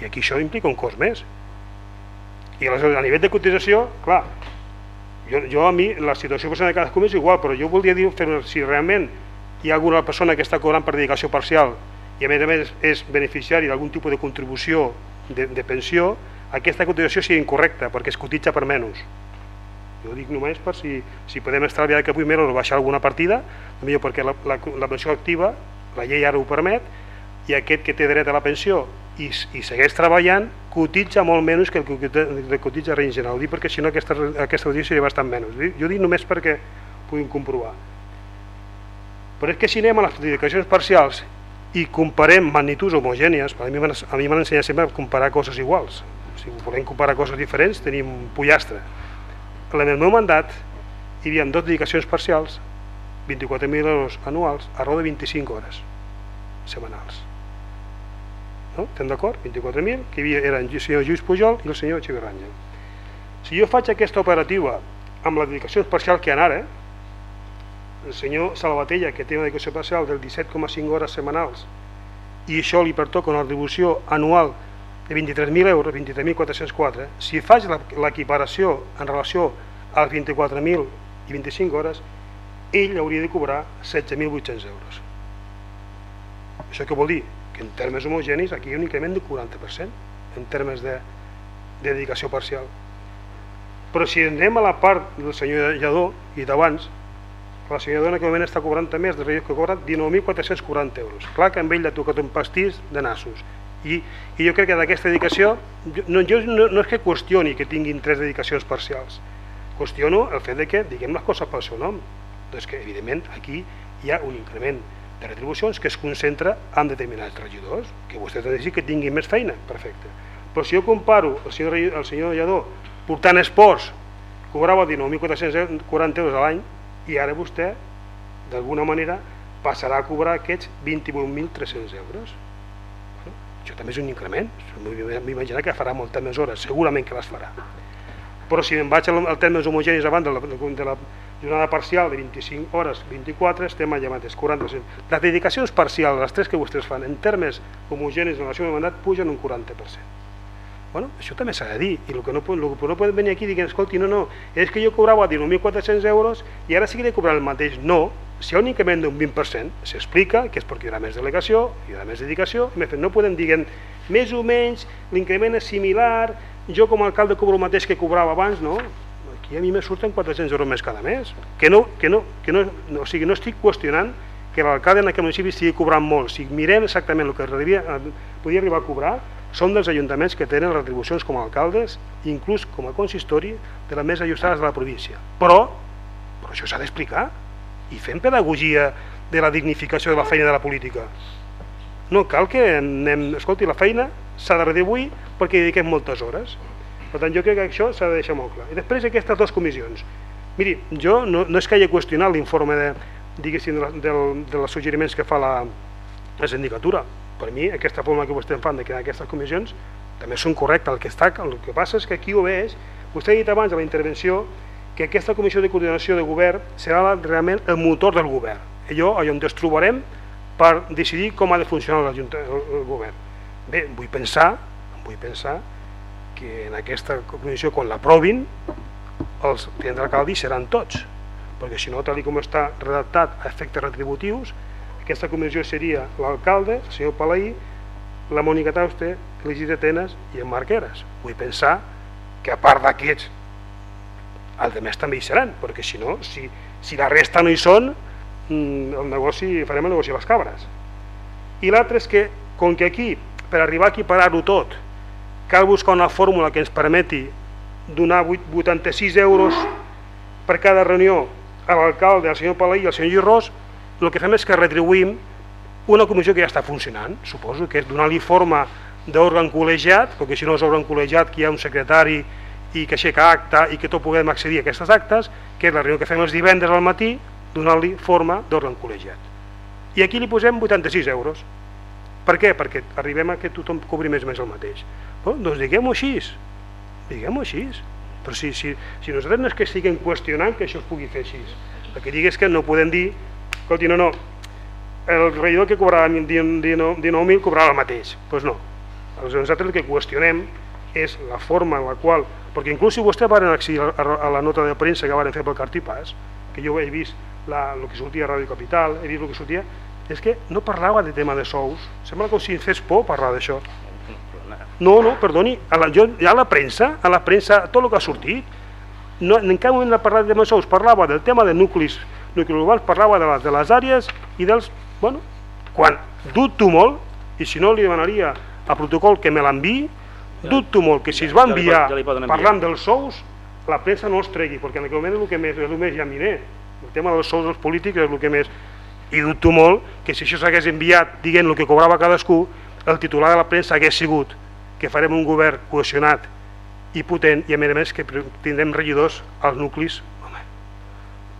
I aquí això implica un cost més. I aleshores, a nivell de cotització, clar, jo, jo a mi la situació personal de cadascú és igual, però jo voldria dir fer, si realment hi ha alguna persona que està cobrant per dedicació parcial i a més a més és beneficiari d'algun tipus de contribució de, de pensió, aquesta cotizació sigui incorrecta perquè es cotitza per menys. Jo dic només per si, si podem estalviar que avui menys o baixar alguna partida, millor perquè la, la, la pensió activa, la llei ara ho permet, i aquest que té dret a la pensió i, i segueix treballant, cotitza molt menys que el que cotitza rei general. Dic perquè si no aquesta, aquesta audiència seria bastant menys. Jo dic només perquè puguin comprovar. Però és que si anem a les dedicacions parcials i comparem magnituds homogènies, a mi m'han ensenyat sempre a comparar coses iguals. Si volem comparar coses diferents tenim pollastre. En el meu mandat hi havia dos dedicacions parcials, 24.000 euros anuals, a raó de 25 hores setmanals. No? Estem d'acord? 24.000, que hi havia, eren el senyor Lluís Pujol i el senyor Xiverranya. Si jo faig aquesta operativa amb la dedicació parcial que hi ara, el senyor Salvatella, que té una dedicació parcial del 17,5 hores setmanals, i això li pertoca una retribució anual de 23.000 euros, 23.404, si faig l'equiparació en relació als 24.000 i 25 hores, ell hauria de cobrar 16.800 euros. Això què vol dir? Que en termes homogenis aquí hi ha un increment de 40% en termes de, de dedicació parcial. Però si anem a la part del senyor Lladó i d'abans, la senyora dona que moment està cobrant també, de que cobra 19.440 euros. Clar que amb ell ha tocat un pastís de nassos. I, i jo crec que d'aquesta dedicació, no, jo no, no és que qüestioni que tinguin tres dedicacions parcials, qüestiono el fet de que diguem les coses pel seu nom. Doncs que, evidentment, aquí hi ha un increment de retribucions que es concentra en determinats regidors, que vostès han de dir que tinguin més feina, perfecte. Però si jo comparo el senyor, el senyor Lledó portant esports, cobrava 19.440 euros a l'any, i ara vostè, d'alguna manera, passarà a cobrar aquests 28.300 euros. Bueno, això també és un increment, m'imagino que farà moltes més hores, segurament que les farà. Però si em vaig al, al termes homogenis abans de la, de la jornada parcial de 25 hores, 24, estem allà mateix, 40%. Les dedicacions parcials, les tres que vostès fan, en termes homogenis en relació el mandat, pugen un 40%. Bueno, això també s'ha de dir, i el que no, el que no poden venir aquí i dir, escolti, no, no, és que jo cobrava 19.400 euros i ara seguiré cobrant el mateix. No, si hi ha un increment d'un 20%, s'explica que és perquè hi haurà més delegació, hi haurà més dedicació, no podem dir, més o menys, l'increment és similar, jo com a alcalde cobro el mateix que cobrava abans, no, aquí a mi me surten 400 euros més cada mes, que no, que no, que no, no o sigui, no estic qüestionant que l'alcalde en aquest municipi estigui cobrant molt, si mirem exactament el que podria arribar a cobrar, són dels ajuntaments que tenen retribucions com a alcaldes, inclús com a consistori, de les més ajustades de la província. Però, però això s'ha d'explicar i fem pedagogia de la dignificació de la feina de la política. No cal que anem, escolti, la feina s'ha de retribuir perquè hi dediquem moltes hores. Per tant, jo crec que això s'ha de deixar molt clar. I després aquestes dues comissions. Miri, jo no, no és que hagi qüestionat l'informe de, de, de, de les suggeriments que fa la, la sindicatura, per mi aquesta forma que vostè fan de crear aquestes comissions també són correctes, el que, està, el que passa és que aquí ho veig, vostè ha dit abans de la intervenció que aquesta comissió de coordinació de govern serà la, realment el motor del govern, allò on ens trobarem per decidir com ha de funcionar el, el govern. Bé, vull pensar, vull pensar que en aquesta comissió quan l'aprovin els clients d'alcaldi seran tots, perquè si no, tal com està redactat a efectes retributius, aquesta comissió seria l'alcalde, el senyor Palaí, la Mònica Tauste, l'Isidre Tenes i en Marqueres. Vull pensar que a part d'aquests, els altres també hi seran, perquè si no, si, si la resta no hi són, mm, el negoci, farem el negoci a les cabres. I l'altre és que, com que aquí, per arribar a equiparar-ho tot, cal buscar una fórmula que ens permeti donar 86 euros per cada reunió a l'alcalde, al senyor Palaí i al senyor Girós, el que fem és que retribuïm una comissió que ja està funcionant, suposo, que és donar-li forma d'òrgan col·legiat, perquè si no és òrgan col·legiat que hi ha un secretari i que aixeca acta i que tot puguem accedir a aquestes actes, que és la reunió que fem els divendres al matí, donar-li forma d'òrgan col·legiat. I aquí li posem 86 euros. Per què? Perquè arribem a que tothom cobri més o més el mateix. Bon, doncs diguem-ho així, diguem-ho així. Però si, si, si nosaltres no és que estiguem qüestionant que això es pugui fer així, perquè digues que no podem dir escolti, no, no, el regidor que cobrava 19.000 cobrava el mateix. Doncs pues no, nosaltres el que qüestionem és la forma en la qual, perquè inclús si vostè van accedir a la nota de premsa que van fer pel Cartipàs, que jo he vist la, el que sortia a Ràdio Capital, he vist el que sortia, és que no parlava de tema de sous, sembla com si fes por parlar d'això. No, no, perdoni, a la, jo, a la premsa, a la premsa, tot el que ha sortit, no, en cap moment ha parlat de tema de sous, parlava del tema de nuclis, nuclis urbans, parlava de les, de les àrees i dels... Bueno, quan dubto molt, i si no li demanaria a protocol que me l'enviï, dubto molt que si es va ja li pot- enviar ja li enviar. parlant dels sous, la premsa no els tregui, perquè en aquell moment és el que més, és el més llaminer. El tema dels sous dels polítics és el que més... I dubto molt que si això s'hagués enviat dient el que cobrava cadascú, el titular de la premsa hagués sigut que farem un govern cohesionat i potent i a més a més que tindrem regidors als nuclis. Home,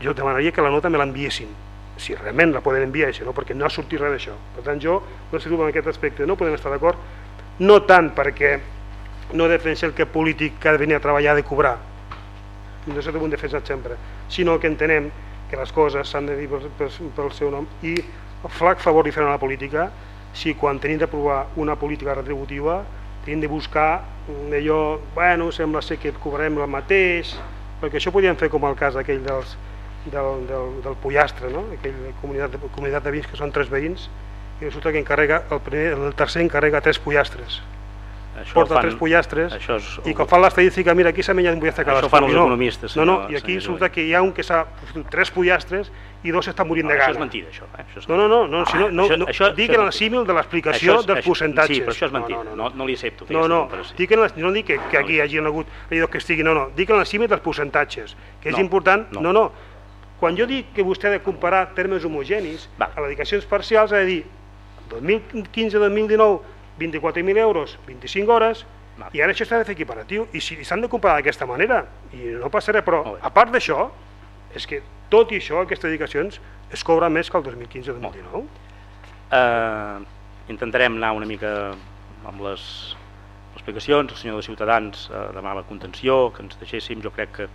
jo demanaria que la nota me l'enviessin si realment la poden enviar, això, no? perquè no ha sortit res d'això. Per tant, jo no sé en aquest aspecte, no podem estar d'acord, no tant perquè no defensa el que polític que ha de venir a treballar de cobrar, no sé ho hem defensat sempre, sinó que entenem que les coses s'han de dir pel, pel, pel seu nom i flac favor li faran a la política si quan tenim d'aprovar una política retributiva tenim de buscar allò, bueno, sembla ser que cobrarem el mateix, perquè això podíem fer com el cas aquell dels, del, del, del pollastre, no? aquell comunitat comunitat de veïns que són tres veïns i resulta que encarrega, el, primer, el tercer encarrega tres pollastres Això porta fan- tres pollastres Això és, i quan fan l'estadística, mira, aquí s'ha menjat un pollastre Això cadascú. fan els no. economistes, No, no, senyor- i aquí senyor resulta que hi ha un que s'ha fotut tres pollastres i dos estan morint no, de això gana. és mentida, això. Eh? això és No, no, no, no, si no, no, Això- no això- dic això en el símil de l'explicació Això dels això- percentatges. Sí, però això és mentida, No, no, no, li accepto. No, no, dic en les, no dic que, que aquí hi hagi hagut regidors que estiguin, no, no, dic en el símil dels percentatges, que és No, important, no. no, no, quan jo dic que vostè ha de comparar termes homogenis, Va. a les dedicacions parcials ha de dir 2015-2019 24.000 euros, 25 hores, Va. i ara això s'ha de fer equiparatiu, i si s'han de comparar d'aquesta manera, i no passa res, però a part d'això, és que tot i això, aquestes dedicacions, es cobra més que el 2015-2019. Eh, intentarem anar una mica amb les explicacions. El senyor de Ciutadans eh, demanava contenció, que ens deixéssim. Jo crec que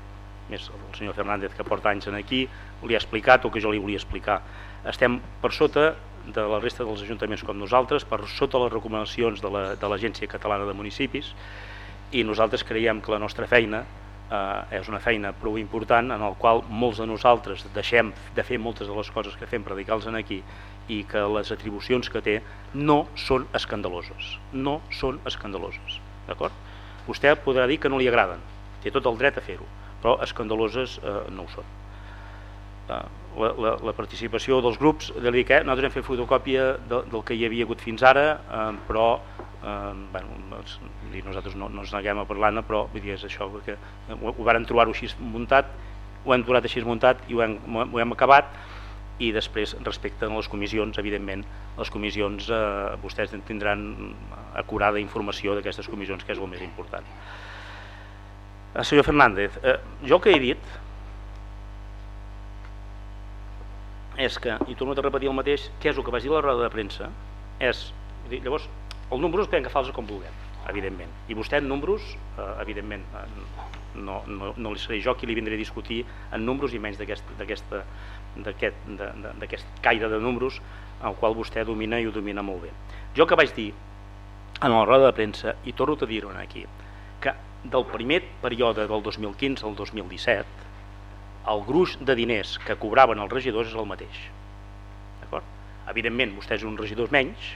més el senyor Fernández, que porta anys en aquí, li ha explicat el que jo li volia explicar. Estem per sota de la resta dels ajuntaments com nosaltres, per sota les recomanacions de la- l'Agència Catalana de Municipis, i nosaltres creiem que la nostra feina eh, és una feina prou important en el qual molts de nosaltres deixem de fer moltes de les coses que fem radicals en aquí i que les atribucions que té no són escandaloses, no són escandaloses, d'acord? Vostè podrà dir que no li agraden, té tot el dret a fer-ho, però escandaloses eh, no ho són. Eh, la, la, la participació dels grups, de dir que nosaltres hem fet fotocòpia de, del que hi havia hagut fins ara, eh, però eh, bueno, doncs, i nosaltres no, no ens neguem a parlar-ne, però vull dir, és això, perquè ho, ho trobar-ho així muntat, ho hem trobat així muntat i ho hem, ho hem acabat, i després respecte a les comissions, evidentment, les comissions eh, vostès tindran acurada informació d'aquestes comissions, que és el més important. Eh, senyor Fernández, eh, jo el que he dit és que, i torno a repetir el mateix, que és el que vaig dir a la roda de premsa, és, llavors, els números podem agafar-los com vulguem, evidentment, i vostè en números, eh, evidentment, eh, no, no, no li seré jo qui li vindré a discutir en números i menys d'aquest caire de números el qual vostè domina i ho domina molt bé. Jo que vaig dir en la roda de premsa, i torno a dir-ho aquí, que del primer període del 2015 al 2017 el gruix de diners que cobraven els regidors és el mateix. Evidentment, vostè és un regidor menys,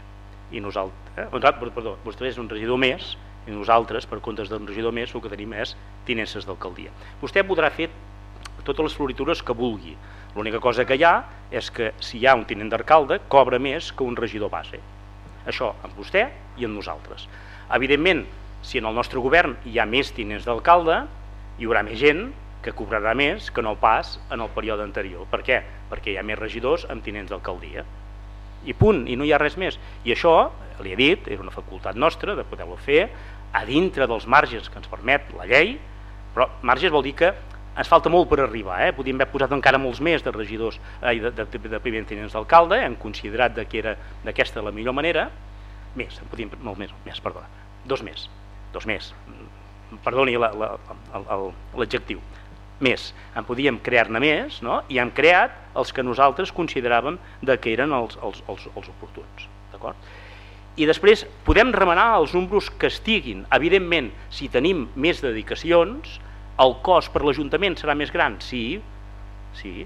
i nosaltres, eh? perdó, vostè és un regidor més, i nosaltres, per comptes d'un regidor més, el que tenim és tinences d'alcaldia. Vostè podrà fer totes les floritures que vulgui. L'única cosa que hi ha és que si hi ha un tinent d'alcalde, cobra més que un regidor base. Això amb vostè i amb nosaltres. Evidentment, si en el nostre govern hi ha més tinents d'alcalde, hi haurà més gent que cobrarà més que no pas en el període anterior. Per què? Perquè hi ha més regidors amb tinents d'alcaldia. I punt, i no hi ha res més. I això, li he dit, era una facultat nostra de poder-ho fer a dintre dels marges que ens permet la llei, però marges vol dir que ens falta molt per arribar, eh? podíem haver posat encara molts més de regidors eh, de, de, de, primer tinents d'alcalde, hem considerat de que era d'aquesta la millor manera, més, en podíem, molt més, més, perdona, dos més, dos més, Mm, perdoni la- la- l'adjectiu, més, en podíem crear-ne més, no? i hem creat els que nosaltres consideràvem de que eren els, els, els, els oportuns, d'acord? I després podem remenar els números que estiguin. Evidentment, si tenim més dedicacions, el cost per l'Ajuntament serà més gran, sí, sí,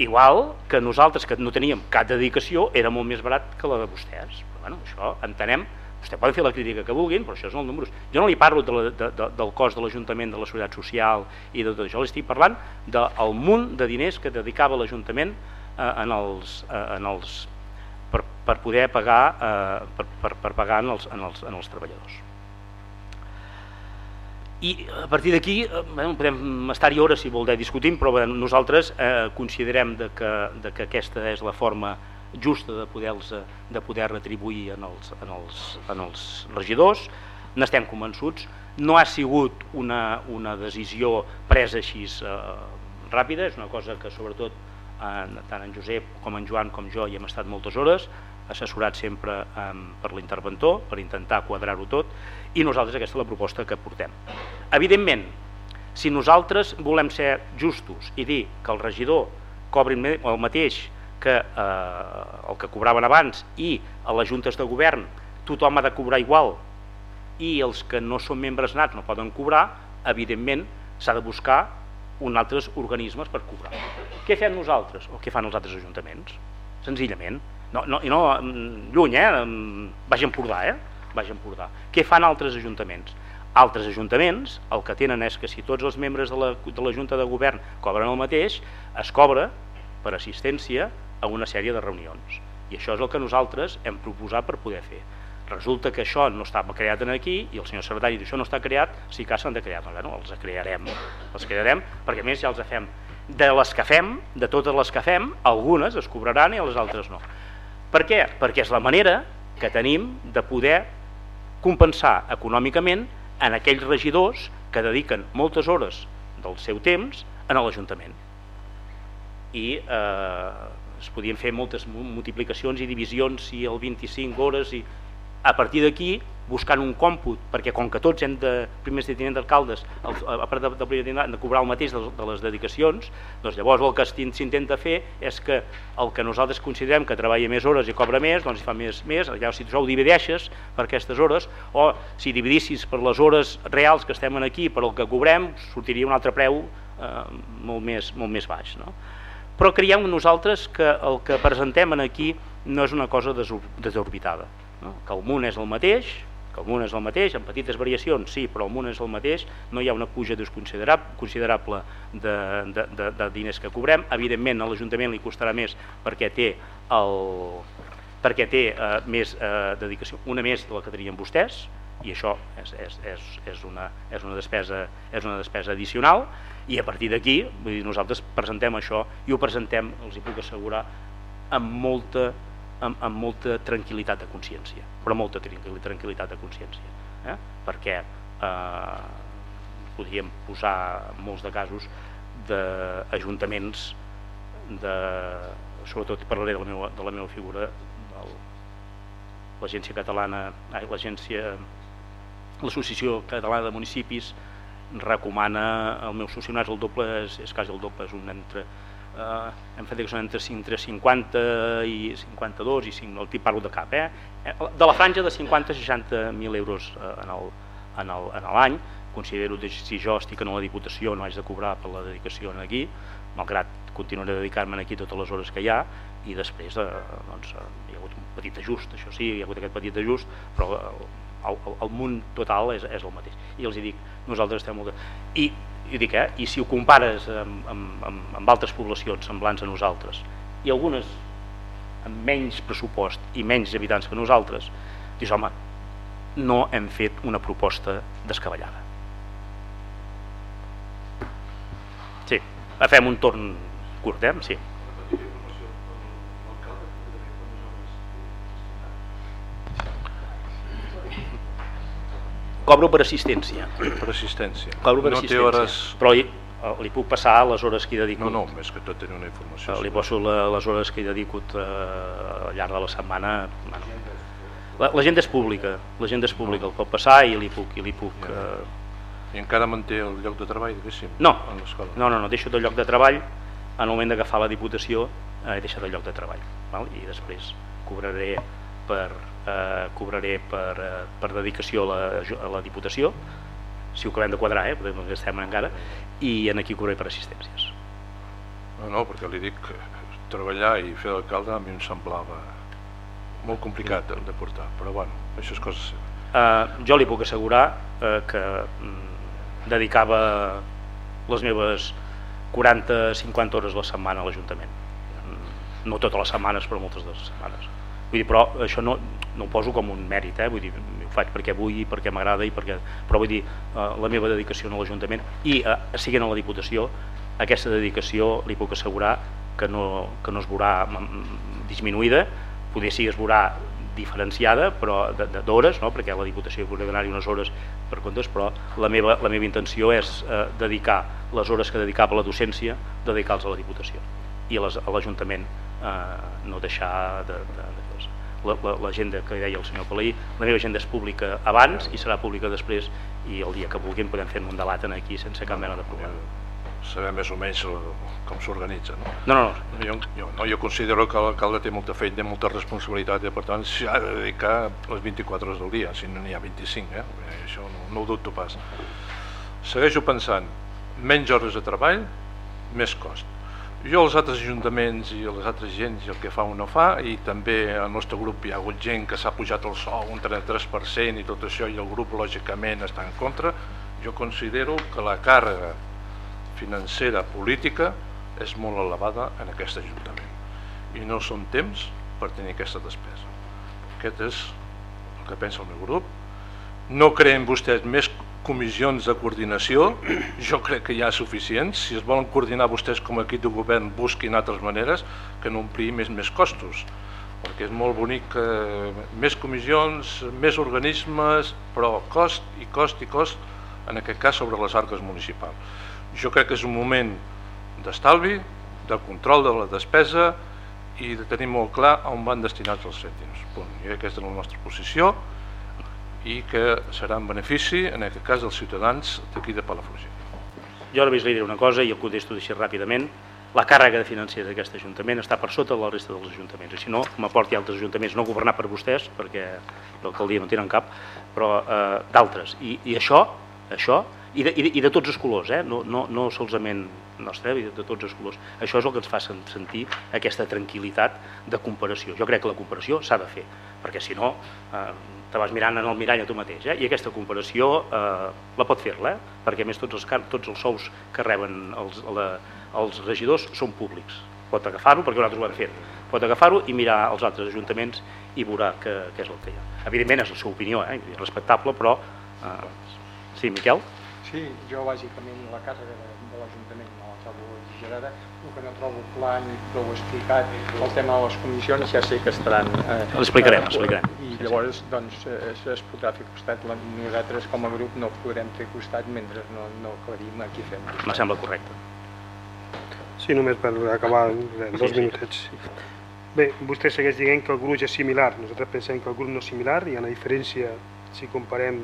igual que nosaltres que no teníem cap dedicació era molt més barat que la de vostès però bueno, això entenem vostè poden fer la crítica que vulguin, però això són els números. Jo no li parlo de la, de, de, del cost de l'Ajuntament, de la Seguretat Social i de tot això, li estic parlant del munt de diners que dedicava l'Ajuntament eh, en, els, eh, en els, per, per poder pagar, eh, per, per, per pagar en els, en, els, en els treballadors. I a partir d'aquí eh, podem estar-hi hores si voler discutint, però bueno, nosaltres eh, considerem de que, de que aquesta és la forma justa de poder, de poder retribuir en els, en els, en els regidors, n'estem convençuts, no ha sigut una, una decisió presa així eh, ràpida, és una cosa que sobretot en, tant en Josep com en Joan com jo hi hem estat moltes hores, assessorat sempre eh, per l'interventor, per intentar quadrar-ho tot, i nosaltres aquesta és la proposta que portem. Evidentment, si nosaltres volem ser justos i dir que el regidor cobri el mateix que eh, el que cobraven abans i a les juntes de govern tothom ha de cobrar igual i els que no són membres nats no poden cobrar, evidentment s'ha de buscar un altres organismes per cobrar. Què fem nosaltres o què fan els altres ajuntaments? Senzillament. No, no, no mm, lluny, eh? Baix Empordà, eh? Baix Empordà. Què fan altres ajuntaments? Altres ajuntaments el que tenen és que si tots els membres de la, de la Junta de Govern cobren el mateix, es cobra per assistència a una sèrie de reunions. I això és el que nosaltres hem proposat per poder fer. Resulta que això no estava creat en aquí i el senyor secretari diu això no està creat, sí que s'han de crear. Bueno, els crearem, els crearem perquè més ja els fem. De les que fem, de totes les que fem, algunes es cobraran i les altres no. Per què? Perquè és la manera que tenim de poder compensar econòmicament en aquells regidors que dediquen moltes hores del seu temps en l'Ajuntament. I eh, es podien fer moltes multiplicacions i divisions i el 25 hores i a partir d'aquí buscant un còmput, perquè com que tots hem de, primers de tinent d'alcaldes, a part de, de, de, de cobrar el mateix de, de les dedicacions, doncs llavors el que s'intenta fer és que el que nosaltres considerem que treballa més hores i cobra més, doncs hi fa més, més llavors si tu ho divideixes per aquestes hores, o si dividissis per les hores reals que estem aquí, per el que cobrem, sortiria un altre preu eh, molt, més, molt més baix. No? Però creiem nosaltres que el que presentem aquí no és una cosa desorbitada, no? que el munt és el mateix, que el munt és el mateix, amb petites variacions, sí, però el munt és el mateix, no hi ha una puja considerable de, de, de, de diners que cobrem, evidentment a l'Ajuntament li costarà més perquè té, el, perquè té eh, més eh, dedicació, una més de la que tenien vostès, i això és, és, és, és, una, és, una, despesa, és una despesa addicional, i a partir d'aquí nosaltres presentem això i ho presentem, els hi puc assegurar amb molta, amb, amb molta tranquil·litat de consciència però molta tranquil·litat de consciència eh? perquè eh, podríem posar molts de casos d'ajuntaments de, sobretot parlaré de la meva, de la meva figura l'agència catalana l'agència l'associació catalana de municipis recomana el meu socionat el doble, és, és quasi el doble, és un entre eh, hem fet que són entre, entre 50 i 52 i 5, el tip parlo de cap, eh? eh de la franja de 50 a 60 mil euros eh, en l'any, considero que si jo estic en la Diputació no haig de cobrar per la dedicació aquí, malgrat continuaré a dedicar-me aquí totes les hores que hi ha i després eh, doncs, eh, hi ha hagut un petit ajust, això sí, hi ha hagut aquest petit ajust, però el, el, el munt total és, és el mateix. I els hi dic, nosaltres estem molt... I, i, dic, eh? I si ho compares amb, amb, amb, amb altres poblacions semblants a nosaltres, i algunes amb menys pressupost i menys habitants que nosaltres, dius, home, no hem fet una proposta descabellada. Sí, fem un torn curt, eh? Sí. Cobro per assistència. Per assistència. Cobro per no assistència. Hores... Però li, eh, li puc passar les hores que hi dedico. No, no, més que tot tenir una informació. Li poso la, les hores que hi dedico eh, al llarg de la setmana. Bueno, L'agenda és pública, l'agenda és pública, el pot passar i li puc... I, li puc ja. eh... I encara manté el lloc de treball, diguéssim? No, no, no, no, deixo el lloc de treball, en el moment d'agafar la Diputació eh, he deixat el lloc de treball, val? i després cobraré per, eh, cobraré per, eh, per dedicació a la, a la Diputació, si ho acabem de quadrar, eh, perquè no estem encara, i en aquí cobraré per assistències. No, no, perquè li dic que treballar i fer d'alcalde a mi em semblava molt complicat de, de portar, però bueno, això és cosa seva. Eh, jo li puc assegurar eh, que mm, dedicava les meves 40-50 hores a la setmana a l'Ajuntament. Mm, No totes les setmanes, però moltes de les setmanes. Vull dir, però això no, no ho poso com un mèrit, eh? vull dir, ho faig perquè vull i perquè m'agrada i perquè... Però vull dir, eh, la meva dedicació a l'Ajuntament i eh, a la Diputació, aquesta dedicació li puc assegurar que no, que no es veurà mm, disminuïda, poder sí es veurà diferenciada però d'hores, no? perquè a la Diputació podria donar-hi unes hores per comptes, però la meva, la meva intenció és eh, dedicar les hores que dedicava a la docència, dedicar-los a la Diputació i a l'Ajuntament eh, no deixar de, de, de coses. La- la- L'agenda que deia el senyor Palaí, la meva agenda és pública abans i serà pública després i el dia que vulguin podem fer un debat aquí sense cap mena de problema. Saber més o menys com s'organitza. No? No, no, no, Jo, jo, no, jo considero que l'alcalde té molta feina, molta responsabilitat i per tant s'hi ha de dedicar les 24 hores del dia, si no n'hi ha 25, eh? Això no, no ho dubto pas. Segueixo pensant, menys hores de treball, més cost. Jo als altres ajuntaments i les altres gens el que fa o no fa i també al nostre grup hi ha hagut gent que s'ha pujat el sou un 33% i tot això i el grup lògicament està en contra, jo considero que la càrrega financera política és molt elevada en aquest Ajuntament i no són temps per tenir aquesta despesa. Aquest és el que pensa el meu grup. No creen vostès més comissions de coordinació, jo crec que hi ha suficients. Si es volen coordinar vostès com a equip de govern, busquin altres maneres que no omplir més més costos perquè és molt bonic que més comissions, més organismes, però cost i cost i cost, en aquest cas sobre les arques municipals. Jo crec que és un moment d'estalvi, de control de la despesa i de tenir molt clar on van destinats els cèntims. Punt. I aquesta és la nostra posició i que serà en benefici, en aquest cas, dels ciutadans d'aquí de Palafrugell. Jo només li diré una cosa i el contesto així ràpidament. La càrrega de financera d'aquest Ajuntament està per sota de la resta dels ajuntaments. Si no, m'aporti altres ajuntaments, no governar per vostès, perquè l'alcaldia no tenen cap, però eh, d'altres. I, I això, això, i de, i, de, i de tots els colors, eh? no, no, no solament nostre, eh? de, de tots els colors. Això és el que ens fa sen- sentir aquesta tranquil·litat de comparació. Jo crec que la comparació s'ha de fer, perquè si no, eh, te vas mirant en el mirall a tu mateix, eh? i aquesta comparació eh, la pot fer-la, eh? perquè més tots els, tots els sous que reben els, la, els regidors són públics. Pot agafar-ho, perquè nosaltres ho hem fet, pot agafar-ho i mirar els altres ajuntaments i veurà què, és el que hi ha. Evidentment és la seva opinió, eh? respectable, però... Eh, sí, Miquel? Sí, jo bàsicament la càrrega de, de l'Ajuntament no la trobo exagerada, ni prou explicat, el tema de les comissions ja sé que estaran... Eh, L'explicarem, eh, l'explicarem. I llavors doncs eh, es, es podrà fer costat, nosaltres com a grup no podrem fer costat mentre no, no aclarim aquí fem. Me sembla correcte. Sí, només per acabar en dos Sí, sí. minutets. Bé, vostè segueix dient que el gruix és similar. Nosaltres pensem que el gruix no és similar. Hi ha una diferència, si comparem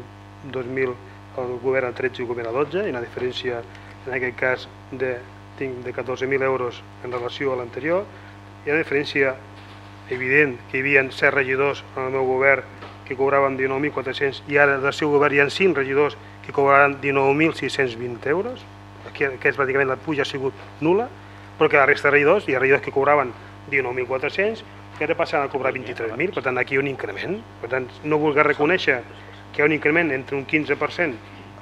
2000, el govern a 13 i el govern a 12, hi ha una diferència, en aquest cas, de, tinc de 14.000 euros en relació a l'anterior. Hi ha diferència evident que hi havia 7 regidors en el meu govern que cobraven 19.400 i ara del seu govern hi ha 5 regidors que cobraran 19.620 euros. Aquí, que és pràcticament la puja ha sigut nula, però que la resta de regidors, hi ha regidors que cobraven 19.400 que ara passen a cobrar 23.000, per tant aquí hi ha un increment. Per tant, no voler reconèixer que hi ha un increment entre un 15%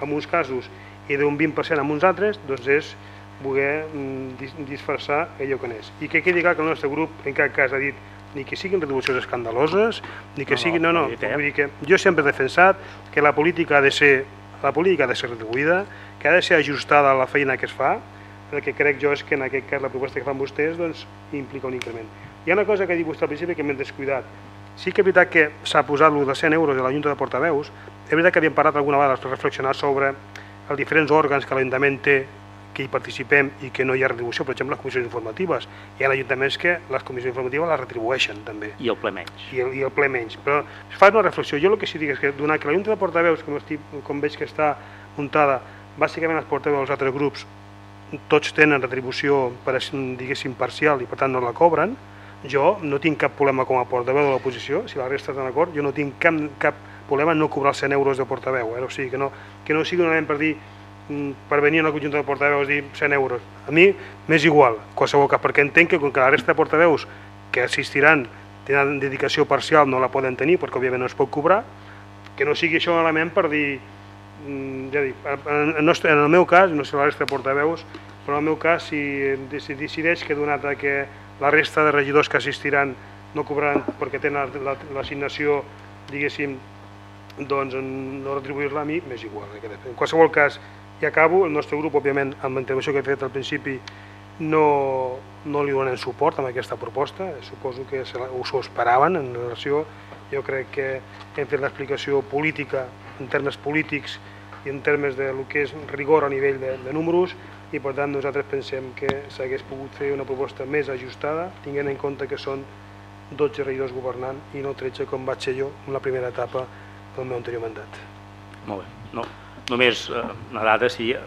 en uns casos i d'un 20% en uns altres, doncs és voler mm, dis- disfressar allò que n'és. I que quedi clar que el nostre grup en cap cas ha dit ni que siguin retribucions escandaloses, ni que No, siguin... No, no, no vull dir que jo sempre he defensat que la política ha de ser la política ha de ser retribuïda, que ha de ser ajustada a la feina que es fa, el que crec jo és que en aquest cas la proposta que fan vostès doncs, implica un increment. Hi ha una cosa que ha dit vostè al principi que m'he descuidat. Sí que és veritat que s'ha posat lo de 100 euros a la Junta de Portaveus, és veritat que havíem parlat alguna vegada per reflexionar sobre els diferents òrgans que l'Ajuntament té que hi participem i que no hi ha retribució, per exemple, les comissions informatives. Hi ha ajuntaments que les comissions informatives les retribueixen també I el ple menys. i el, i el ple menys. Però es fa una reflexió. Jo el que sí dic és que donar que la Junta de Portaveus, com, estic, com veig que està muntada, bàsicament els portaveus dels altres grups tots tenen retribució, per, diguéssim, parcial i per tant no la cobren, jo no tinc cap problema com a portaveu de l'oposició, si la resta estan d'acord, jo no tinc cap, cap problema en no cobrar els 100 euros de portaveu, eh? o sigui, que no, que no sigui un element per dir per venir en el conjunt de portaveus dir 100 euros. A mi m'és igual, qualsevol cas, perquè entenc que com que la resta de portaveus que assistiran tenen dedicació parcial, no la poden tenir perquè òbviament no es pot cobrar, que no sigui això un element per dir, mm, ja dic, en, en, nostre, en el meu cas, no sé la resta de portaveus, però en el meu cas si, si decideix que donat que la resta de regidors que assistiran no cobraran perquè tenen l'assignació, diguéssim, doncs no retribuir-la a mi m'és igual. Eh, en qualsevol cas, i acabo, el nostre grup, òbviament, amb la intervenció que he fet al principi, no, no li donen suport a aquesta proposta, suposo que se ho esperaven en relació, jo crec que hem fet l'explicació política en termes polítics i en termes de lo que és rigor a nivell de, de números i per tant nosaltres pensem que s'hagués pogut fer una proposta més ajustada tinguent en compte que són 12 regidors governant i no 13 com vaig ser jo en la primera etapa del meu anterior mandat. Molt bé. No, només eh, una dada, si eh,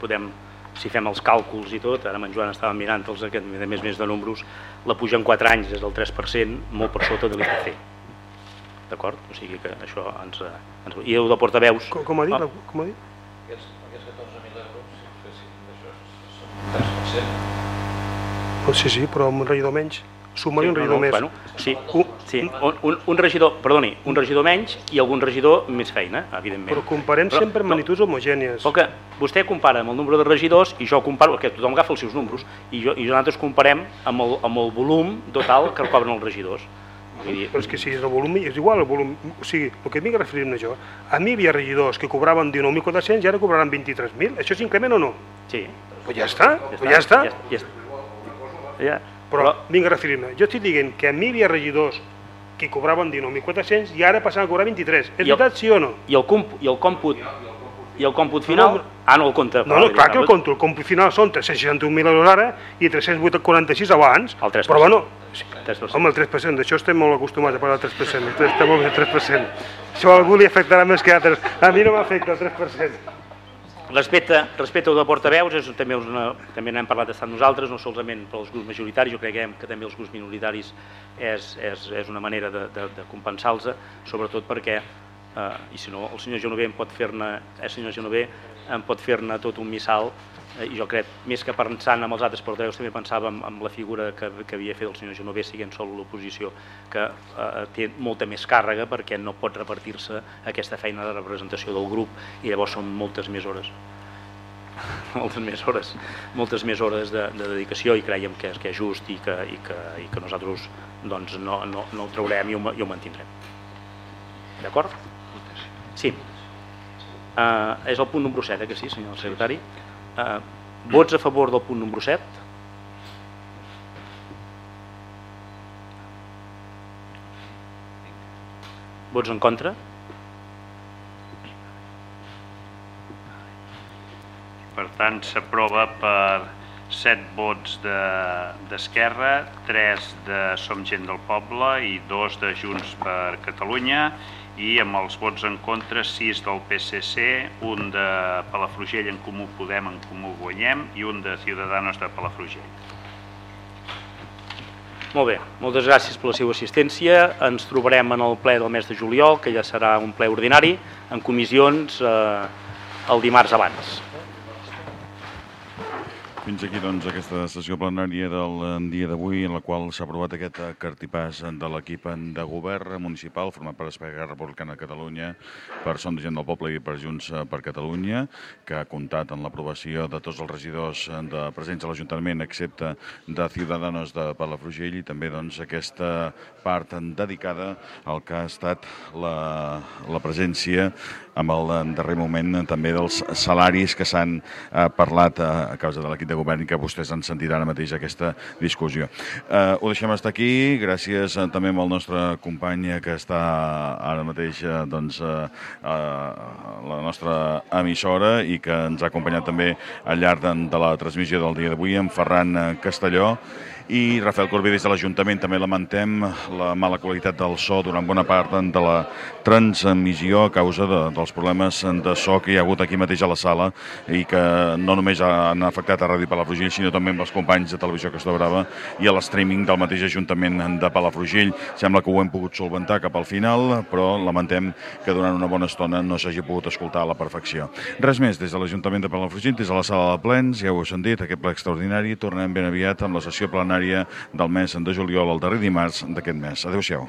podem, si fem els càlculs i tot, ara amb en Joan estava mirant els aquest, de més més de números, la puja en 4 anys és del 3%, molt per sota de l'IPC. D'acord? O sigui que això ens, eh, ens... I el de portaveus... Com, com ha dit? Ah. Com ha dit? Aquests, aquests 14.000 euros, si fessin d'això, són 3%. Oh, sí, sí, però amb un regidor menys sumaria sí, un regidor no, no, més. Bueno, sí, un, sí un, un, un, regidor, perdoni, un regidor menys i algun regidor més feina, evidentment. Però comparem però, sempre magnituds homogènies. Però que vostè compara amb el nombre de regidors i jo comparo, perquè tothom agafa els seus números, i, jo, i nosaltres comparem amb el, amb el volum total que cobren els regidors. dir... Però és que si és el volum, és igual el volum, o sigui, el que m'hi referir-me jo, a mi hi havia regidors que cobraven 19.400 i ara cobraran 23.000, això és increment o no? Sí. Pues ja està, ja, pues ja està. Ja, ja, ja, però, vinc a referir-me. Jo estic dient que a mi hi havia regidors que cobraven 19.400 i ara passaven a cobrar 23. És veritat, sí o no? I el, comp i el còmput i el còmput final? No. Ah, no, el compte. No, no, clar que el compte. El còmput final són 361.000 euros ara i 346 abans. El 3%. Però bueno, 3%. home, el 3%, d'això estem molt acostumats a parlar del 3%. Estem molt bé el 3%. Això a algú li afectarà més que a altres. A mi no m'afecta el 3%. Respecte, respecte de portaveus, és, també, una, també n'hem parlat estant nosaltres, no solament pels grups majoritaris, jo crec que també els grups minoritaris és, és, és una manera de, de, de compensar-los, sobretot perquè, eh, i si no, el senyor Genover em pot fer-ne, Genover em pot fer-ne tot un missal Eh, i jo crec, més que pensant amb els altres portaveus, també pensava en, en la figura que, que havia fet el senyor Genover siguent sol l'oposició, que eh, té molta més càrrega perquè no pot repartir-se aquesta feina de representació del grup i llavors són moltes més hores moltes més hores, moltes més hores de, de dedicació i creiem que és, que és just i que, i que, i que nosaltres doncs, no, no, no ho traurem i ho, i ho mantindrem. D'acord? Sí. Uh, és el punt número 7, eh, que sí, senyor secretari? Eh, vots a favor del punt número 7? Vots en contra? Per tant, s'aprova per 7 vots d'Esquerra, de, 3 de Som Gent del Poble i 2 de Junts per Catalunya i amb els vots en contra 6 del PSC, un de Palafrugell en Comú Podem, en Comú Guanyem i un de Ciudadanos de Palafrugell. Molt bé, moltes gràcies per la seva assistència. Ens trobarem en el ple del mes de juliol, que ja serà un ple ordinari, en comissions eh, el dimarts abans. Fins aquí doncs, aquesta sessió plenària del eh, dia d'avui en la qual s'ha aprovat aquest eh, cartipàs de l'equip de govern municipal format per Esquerra Republicana de Catalunya, per Som de Gent del Poble i per Junts eh, per Catalunya, que ha comptat en l'aprovació de tots els regidors de presents a l'Ajuntament, excepte de Ciudadanos de Palafrugell i també doncs, aquesta part dedicada al que ha estat la, la presència amb el darrer moment també dels salaris que s'han eh, parlat a, a causa de l'equip de govern que vostès han sentit ara mateix aquesta discussió. Eh, ho deixem estar aquí, gràcies eh, també amb el nostre company que està ara mateix eh, doncs, eh, a la nostra emissora i que ens ha acompanyat també al llarg de, de la transmissió del dia d'avui, en Ferran Castelló, i Rafael Corbí des de l'Ajuntament també lamentem la mala qualitat del so durant bona part de la transmissió a causa de, del pels problemes de so que hi ha hagut aquí mateix a la sala i que no només han afectat a Ràdio Palafrugell, sinó també amb els companys de Televisió Costa Brava i a l'streaming del mateix Ajuntament de Palafrugell. Sembla que ho hem pogut solventar cap al final, però lamentem que durant una bona estona no s'hagi pogut escoltar a la perfecció. Res més, des de l'Ajuntament de Palafrugell, des de la sala de plens, ja ho heu sentit, aquest ple extraordinari, tornem ben aviat amb la sessió plenària del mes de juliol, el darrer dimarts d'aquest mes. Adéu-siau.